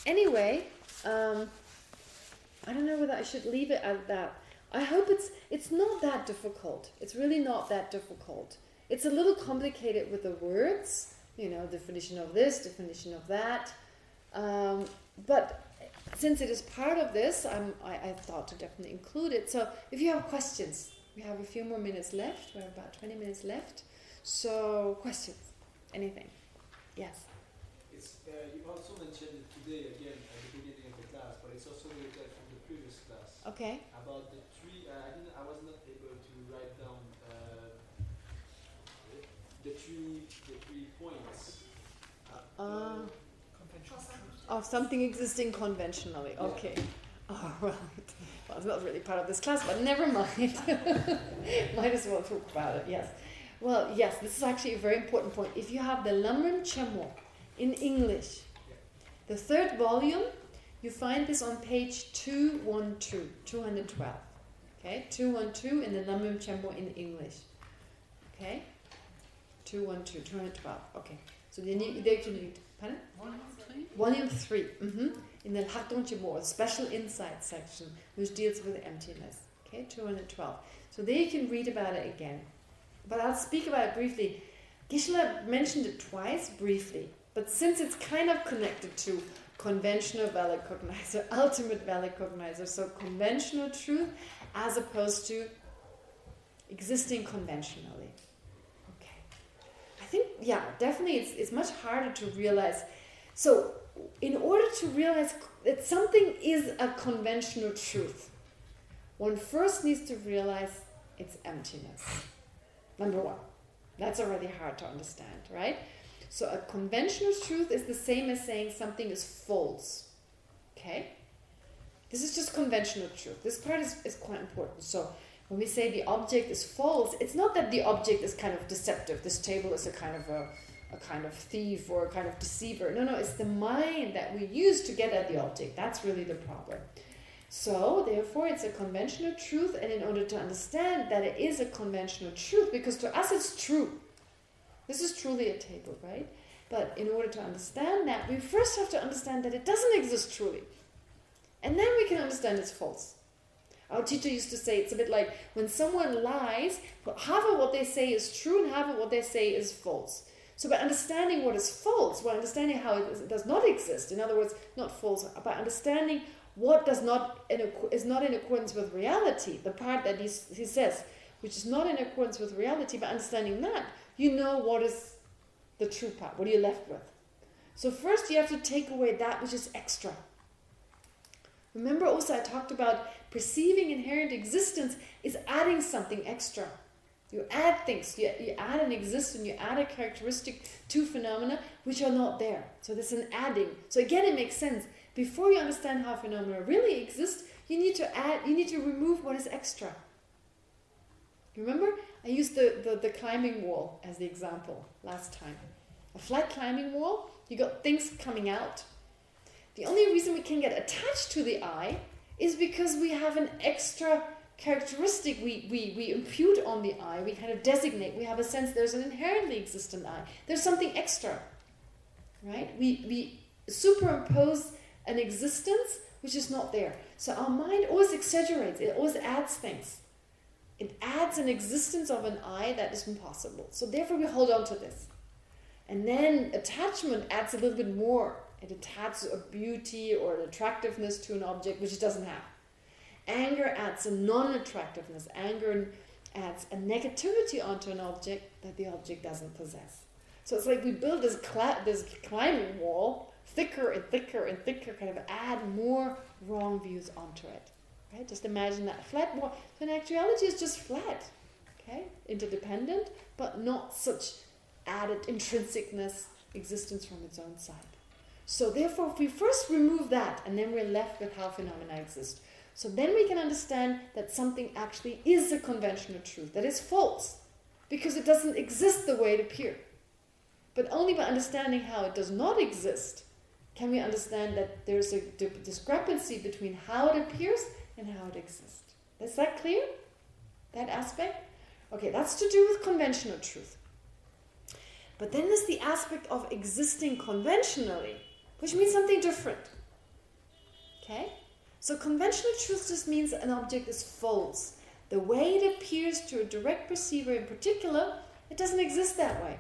Anyway. Um, I don't know whether I should leave it at that. I hope it's it's not that difficult. It's really not that difficult. It's a little complicated with the words, you know, definition of this, definition of that. Um, but since it is part of this, I'm, I, I thought to definitely include it. So if you have questions, we have a few more minutes left. We have about 20 minutes left. So questions, anything? Yes.
It's, uh, you also mentioned it today again at the beginning of the class, but it's also related from the previous class.
Okay.
About the three, uh, I didn't, I was not able to write down uh, the three, the three points.
Uh, of something existing conventionally. Okay. All right. Well, it's not really part of this class, but never mind. Might as well talk about it, yes. Well, yes, this is actually a very important point. If you have the Lamrim Chenmo in English, the third volume, you find this on page 212, 212. Okay, 212 in the Lamrim Chenmo in English. Okay? 212, 212. Okay. So then you, there you can read. Pardon?
Volume three.
Volume 3, mhm, in the Hakdong Chimo, special insight section, which deals with emptiness. Okay, 212. So there you can read about it again. But I'll speak about it briefly. Geshe-la mentioned it twice, briefly. But since it's kind of connected to conventional valid cognizer, ultimate valid cognizer, so conventional truth as opposed to existing conventionally. Yeah, definitely it's, it's much harder to realize. So in order to realize that something is a conventional truth, one first needs to realize its emptiness. Number one. That's already hard to understand, right? So a conventional truth is the same as saying something is false. Okay? This is just conventional truth. This part is, is quite important. So when we say the object is false, it's not that the object is kind of deceptive. This table is a kind of a, a kind of thief or a kind of deceiver. No, no, it's the mind that we use to get at the object. That's really the problem. So, therefore, it's a conventional truth, and in order to understand that it is a conventional truth, because to us it's true. This is truly a table, right? But in order to understand that, we first have to understand that it doesn't exist truly. And then we can understand it's false. Our teacher used to say it's a bit like when someone lies, half of what they say is true and half of what they say is false. So by understanding what is false, by understanding how it does not exist, in other words, not false, by understanding what does not in, is not in accordance with reality, the part that he, he says, which is not in accordance with reality, by understanding that, you know what is the true part, what are you left with. So first you have to take away that which is extra. Remember also I talked about perceiving inherent existence is adding something extra. You add things, you, you add an existence, you add a characteristic to phenomena which are not there. So there's an adding. So again it makes sense before you understand how phenomena really exist, you need to add, you need to remove what is extra. Remember, I used the, the, the climbing wall as the example last time. A flat climbing wall, you got things coming out. The only reason we can get attached to the eye is because we have an extra characteristic we, we, we impute on the eye, we kind of designate, we have a sense there's an inherently existent eye. There's something extra, right? We, we superimpose an existence which is not there. So our mind always exaggerates, it always adds things. It adds an existence of an I that is impossible. So therefore we hold on to this. And then attachment adds a little bit more. It attaches a beauty or an attractiveness to an object which it doesn't have. Anger adds a non-attractiveness. Anger adds a negativity onto an object that the object doesn't possess. So it's like we build this, this climbing wall thicker and thicker and thicker, kind of add more wrong views onto it. Right? Just imagine that flat wall. So in actuality, it's just flat. Okay, interdependent, but not such added intrinsicness, existence from its own side. So therefore, if we first remove that, and then we're left with how phenomena exist. So then we can understand that something actually is a conventional truth, that is false, because it doesn't exist the way it appears. But only by understanding how it does not exist can we understand that there's a discrepancy between how it appears and how it exists. Is that clear? That aspect? Okay, that's to do with conventional truth. But then there's the aspect of existing conventionally, which means something different. Okay? So conventional truth just means an object is false. The way it appears to a direct perceiver in particular, it doesn't exist that way.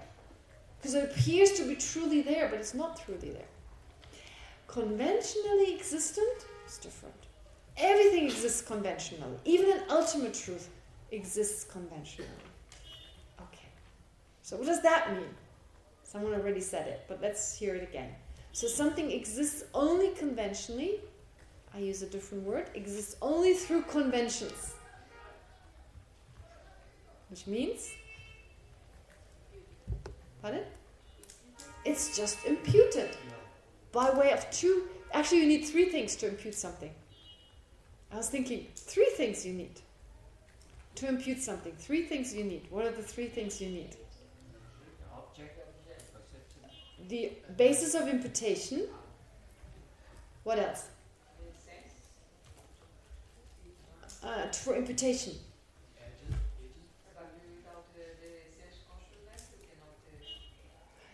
Because it appears to be truly there, but it's not truly there conventionally existent is different. Everything exists conventionally. Even an ultimate truth exists conventionally. Okay. So what does that mean? Someone already said it, but let's hear it again. So something exists only conventionally. I use a different word. Exists only through conventions. Which means? Pardon? It's just imputed by way of two... Actually, you need three things to impute something. I was thinking, three things you need to impute something. Three things you need. What are the three things you need? The basis of imputation. What else? Uh, for imputation.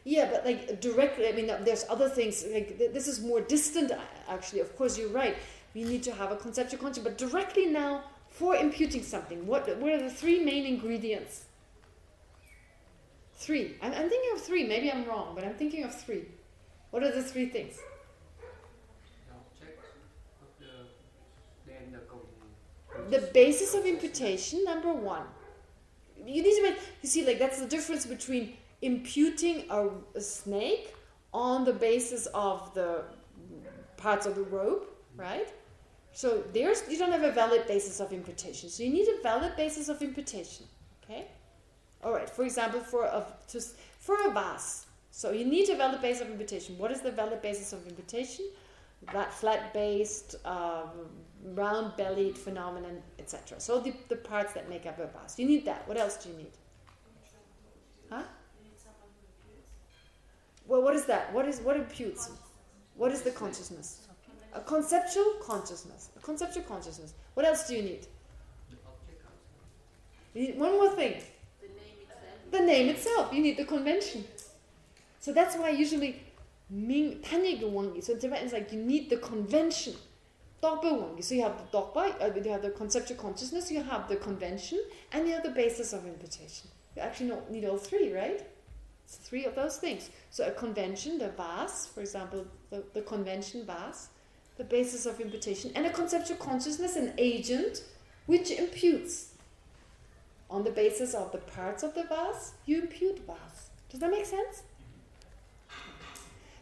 Yeah, but like directly, I mean, there's other things. Like this is more distant. Actually, of course, you're right. We need to have a conceptual concept, but directly now for imputing something, what what are the three main ingredients? Three. I'm, I'm thinking of three. Maybe I'm wrong, but I'm thinking of three. What are the three things? The basis of imputation, number one. You need to make, you see, like that's the difference between imputing a, a snake on the basis of the parts of the rope, right? So there's you don't have a valid basis of imputation. So you need a valid basis of imputation. Okay. All right. For example, for a just for a vase. So you need a valid basis of imputation. What is the valid basis of imputation? That flat-based, uh, round-bellied phenomenon, etc. So the, the parts that make up a vase. You need that. What else do you need? Huh? Well, what is that? What is what imputes? What is the consciousness? A conceptual consciousness. A conceptual consciousness. What else do you need? You need one more thing.
The name itself.
You need the convention. So that's why usually Ming Tanya Wangi. So in Tibetan like you need the convention. Dokpa Wangi. So you have the Dokpa, uh, you have the conceptual consciousness, you have the convention, and you have the basis of imputation. You actually need all three, right? It's three of those things. So a convention, the vase, for example, the, the convention vase, the basis of imputation, and a conceptual consciousness, an agent, which imputes. On the basis of the parts of the vase, you impute vase. Does that make sense?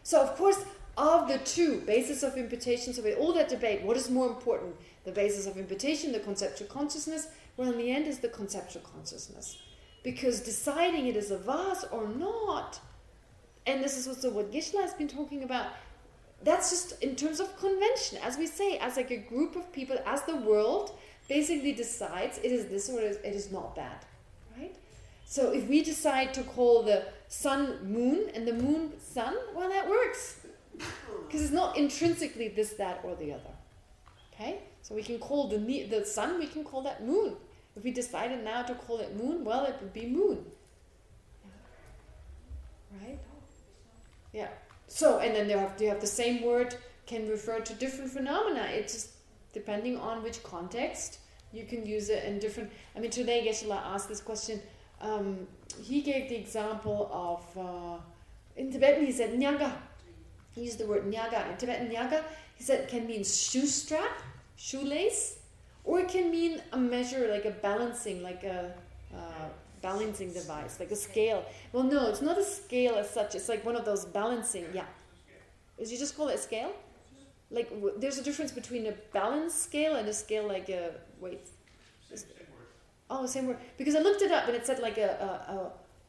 So, of course, of the two, basis of imputation, so all that debate, what is more important? The basis of imputation, the conceptual consciousness? Well, in the end, is the conceptual consciousness. Because deciding it is a vase or not, and this is also what Geshe-la has been talking about, that's just in terms of convention. As we say, as like a group of people, as the world basically decides it is this or it is, not that, right? So if we decide to call the sun moon and the moon sun, well, that works. Because it's not intrinsically this, that, or the other. Okay? So we can call the the sun, we can call that moon. If we decided now to call it moon, well, it would be moon. Right? Yeah. So, and then you have, you have the same word can refer to different phenomena. It's just depending on which context you can use it in different. I mean, today Geshe-la asked this question. Um, he gave the example of uh, in Tibetan he said nyaga. He used the word nyaga. In Tibetan nyaga, he said can mean shoe strap, shoelace, or it can mean a measure like a balancing, like a uh, balancing device, like a scale. Well, no, it's not a scale as such. It's like one of those balancing. Yeah, is you just call it a scale? Like there's a difference between a balance scale and a scale like a wait. Oh, same word. Because I looked it up and it said like a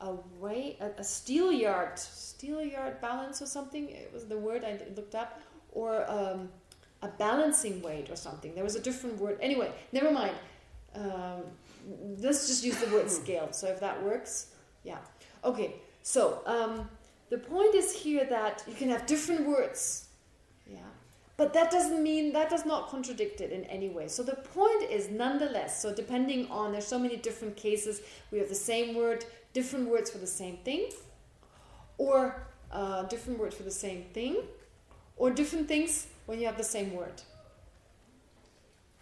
a, a, a way a, a steel yard steel yard balance or something. It was the word I looked up or um, a balancing weight or something. There was a different word. Anyway, never mind. Um, let's just use the word scale. So if that works, yeah. Okay. So um, the point is here that you can have different words. But that doesn't mean, that does not contradict it in any way. So the point is nonetheless, so depending on, there's so many different cases, we have the same word, different words for the same thing, or uh, different words for the same thing, or different things when you have the same word.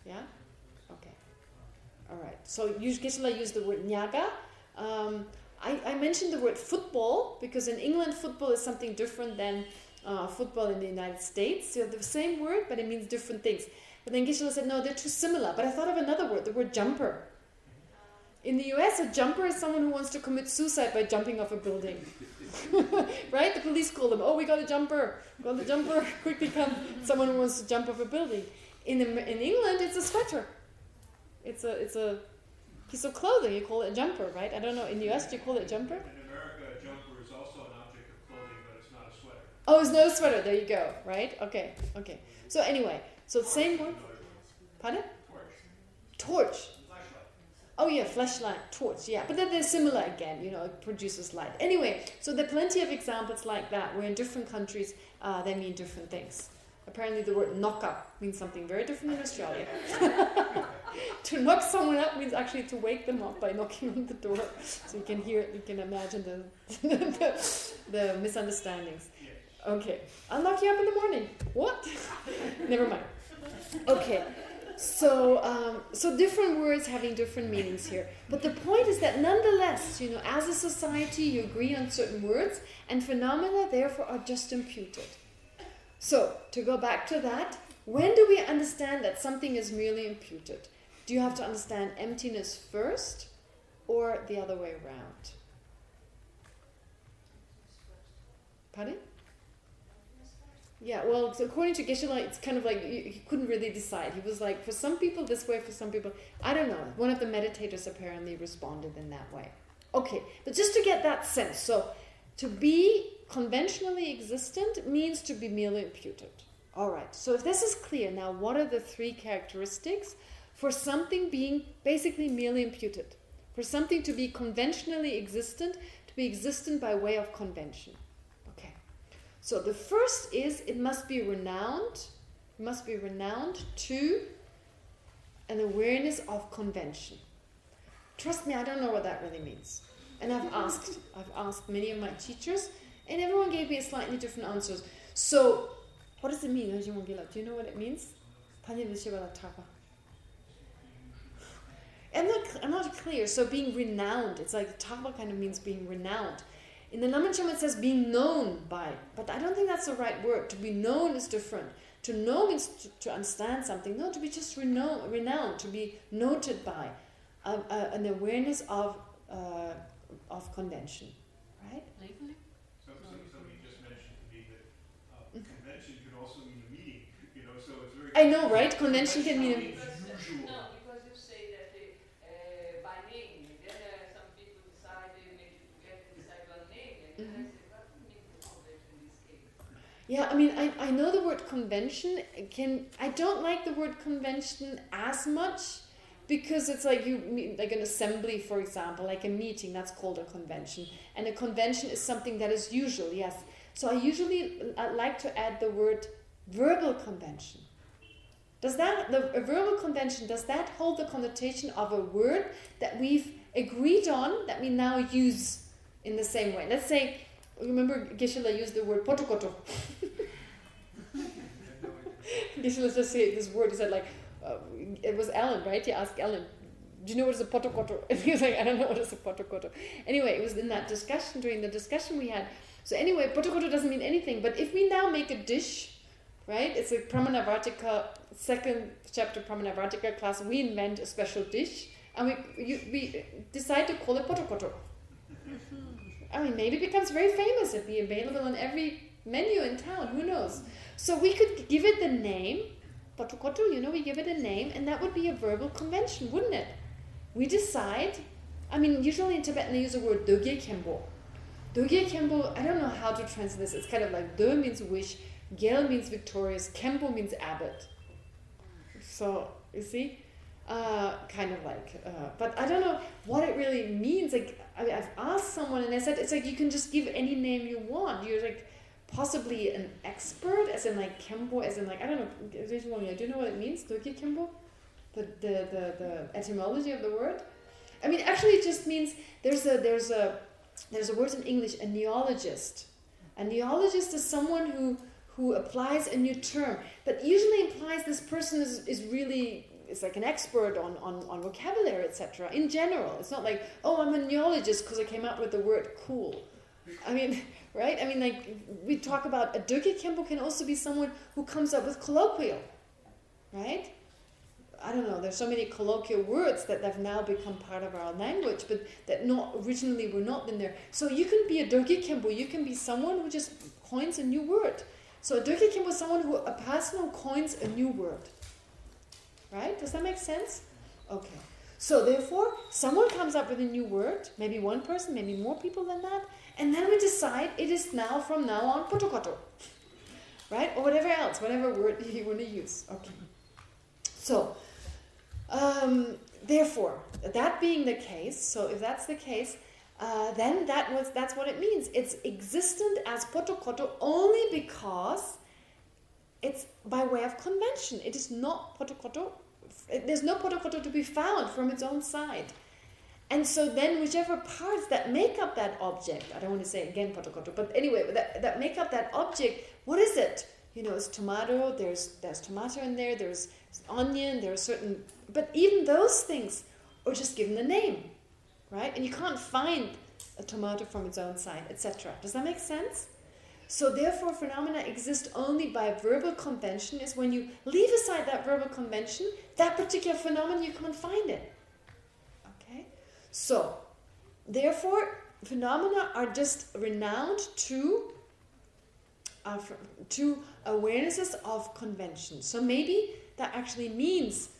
Yeah? Okay. All right. So Geshe-la used the word nyaga. Um, I, I mentioned the word football because in England football is something different than uh, football in the United States. You have the same word, but it means different things. But then Geshe-la said, no, they're too similar. But I thought of another word, the word jumper. In the US, a jumper is someone who wants to commit suicide by jumping off a building. right? The police call them, oh, we got a jumper. We Got a jumper. Quickly come. Someone who wants to jump off a building. In, in England, it's a sweater. It's a, it's a piece of clothing. You call it a jumper, right? I don't know. In the US, do you call it a jumper? Oh, it's no sweater. There you go. Right? Okay. Okay. So anyway, so the same word. Pardon? Torch. Oh yeah, flashlight, torch. Yeah, but then they're similar again. You know, it produces light. Anyway, so there are plenty of examples like that where in different countries uh, they mean different things. Apparently, the word knock up means something very different in Australia. to knock someone up means actually to wake them up by knocking on the door. So you can hear you can imagine the, the, the misunderstandings. Okay, I'll you up in the morning. What? Never mind. Okay, so um, so different words having different meanings here. But the point is that nonetheless, you know, as a society, you agree on certain words, and phenomena therefore are just imputed. So to go back to that, when do we understand that something is merely imputed? Do you have to understand emptiness first, or the other way around? Pardon? Yeah, well, so according to Geshe-la, it's kind of like he he couldn't really decide. He was like, for some people this way, for some people, I don't know. One of the meditators apparently responded in that way. Okay, but just to get that sense, so to be conventionally existent means to be merely imputed. All right, so if this is clear, now what are the three characteristics for something being basically merely imputed? For something to be conventionally existent, to be existent by way of convention. So the first is it must be renowned, it must be renowned to an awareness of convention. Trust me, I don't know what that really means. And I've asked, I've asked many of my teachers, and everyone gave me a slightly different answers. So, what does it mean? Do you know what it means? I'm not, I'm not clear. So being renowned, it's like tapa kind of means being renowned. In the Namancham it says being known by, but I don't think that's the right word. To be known is different. To know means to, to understand something. No, to be just renowned, renowned to be noted by, uh, uh, an awareness of uh, of convention, right?
Legally?
Some, some, somebody just mentioned to me that uh,
Mm-hmm.
convention could also mean a meeting, you know, so it's very.
I know, right? Convention can mean-
Conventional means usual.
No, because you say that they, uh, by name, then uh, some people decide they make it together, decide by name, and then I say, what means the convention in this case?
Yeah, I mean, I, I know the word convention can. I don't like the word convention as much because it's like you mean like an assembly, for example, like a meeting. That's called a convention, and a convention is something that is usual. Yes, so I usually uh, like to add the word verbal convention. Does that the a verbal convention does that hold the connotation of a word that we've agreed on that we now use in the same way? Let's say remember Geshe-la used the word potokoto. Geshe-la just said this word. He said like uh, it was Alan, right? He asked Alan, "Do you know what is a potokoto?" And he was like, "I don't know what is a potokoto." Anyway, it was in that discussion during the discussion we had. So anyway, potokoto doesn't mean anything. But if we now make a dish, right? It's a Pramanavarttika second chapter Pramanavarttika class. We invent a special dish, and we you, we decide to call it potokoto. I mean, maybe it becomes very famous. It'd be available on every menu in town. Who knows? So we could give it the name, potokoto, you know, we give it a name, and that would be a verbal convention, wouldn't it? We decide, I mean, usually in Tibetan they use the word dogye kembo. Dogye kembo, I don't know how to translate this. It's kind of like do means wish, gel means victorious, kembo means abbot. So, you see? Uh, kind of like, uh, but I don't know what it really means. Like, I, I've asked someone and they said it's like you can just give any name you want. You're like possibly an expert, as in like Kembo, as in like, I don't know, do you know what it means, Doki Kembo? The, the, the, the etymology of the word? I mean, actually it just means there's a, there's a, there's a word in English, a neologist. A neologist is someone who, who applies a new term that usually implies this person is, is really is like an expert on, on, on vocabulary, etc. In general, it's not like, oh, I'm a neologist because I came up with the word cool. I mean, right? I mean, like, we talk about a Döke Kempo can also be someone who comes up with colloquial, right? I don't know, there's so many colloquial words that have now become part of our language, but that not originally were not in there. So you can be a Döke Kempo, you can be someone who just coins a new word. So a Döke Kempo is someone who, a person who coins a new word. Right? Does that make sense? Okay. So therefore, someone comes up with a new word, maybe one person, maybe more people than that, and then we decide it is now, from now on, potokoto. Right? Or whatever else, whatever word you want to use. Okay. So, um, therefore, that being the case, so if that's the case, uh, then that was that's what it means. It's existent as potokoto only because it's by way of convention. It is not potokoto. There's no potokoto to be found from its own side. And so then whichever parts that make up that object, I don't want to say again potokoto, but anyway, that, that make up that object, what is it? You know, it's tomato, there's there's tomato in there, there's onion, there are certain... But even those things are just given a name, right? And you can't find a tomato from its own side, etc. Does that make sense? So therefore, phenomena exist only by verbal convention. Is when you leave aside that verbal convention, that particular phenomenon, you can't find it. Okay? So, therefore, phenomena are just renowned to uh, to awarenesses of convention. So maybe that actually means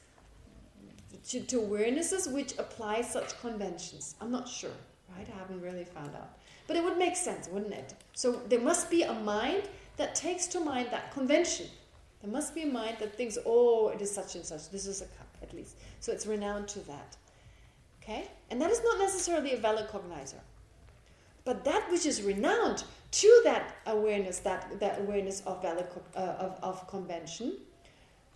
to, to awarenesses which apply such conventions. I'm not sure, right? I haven't really found out. But it would make sense, wouldn't it? So there must be a mind that takes to mind that convention. There must be a mind that thinks, oh, it is such and such. This is a cup, at least. So it's renowned to that. Okay? And that is not necessarily a valid cognizer. But that which is renowned to that awareness, that, that awareness of, valid, uh, of, of convention,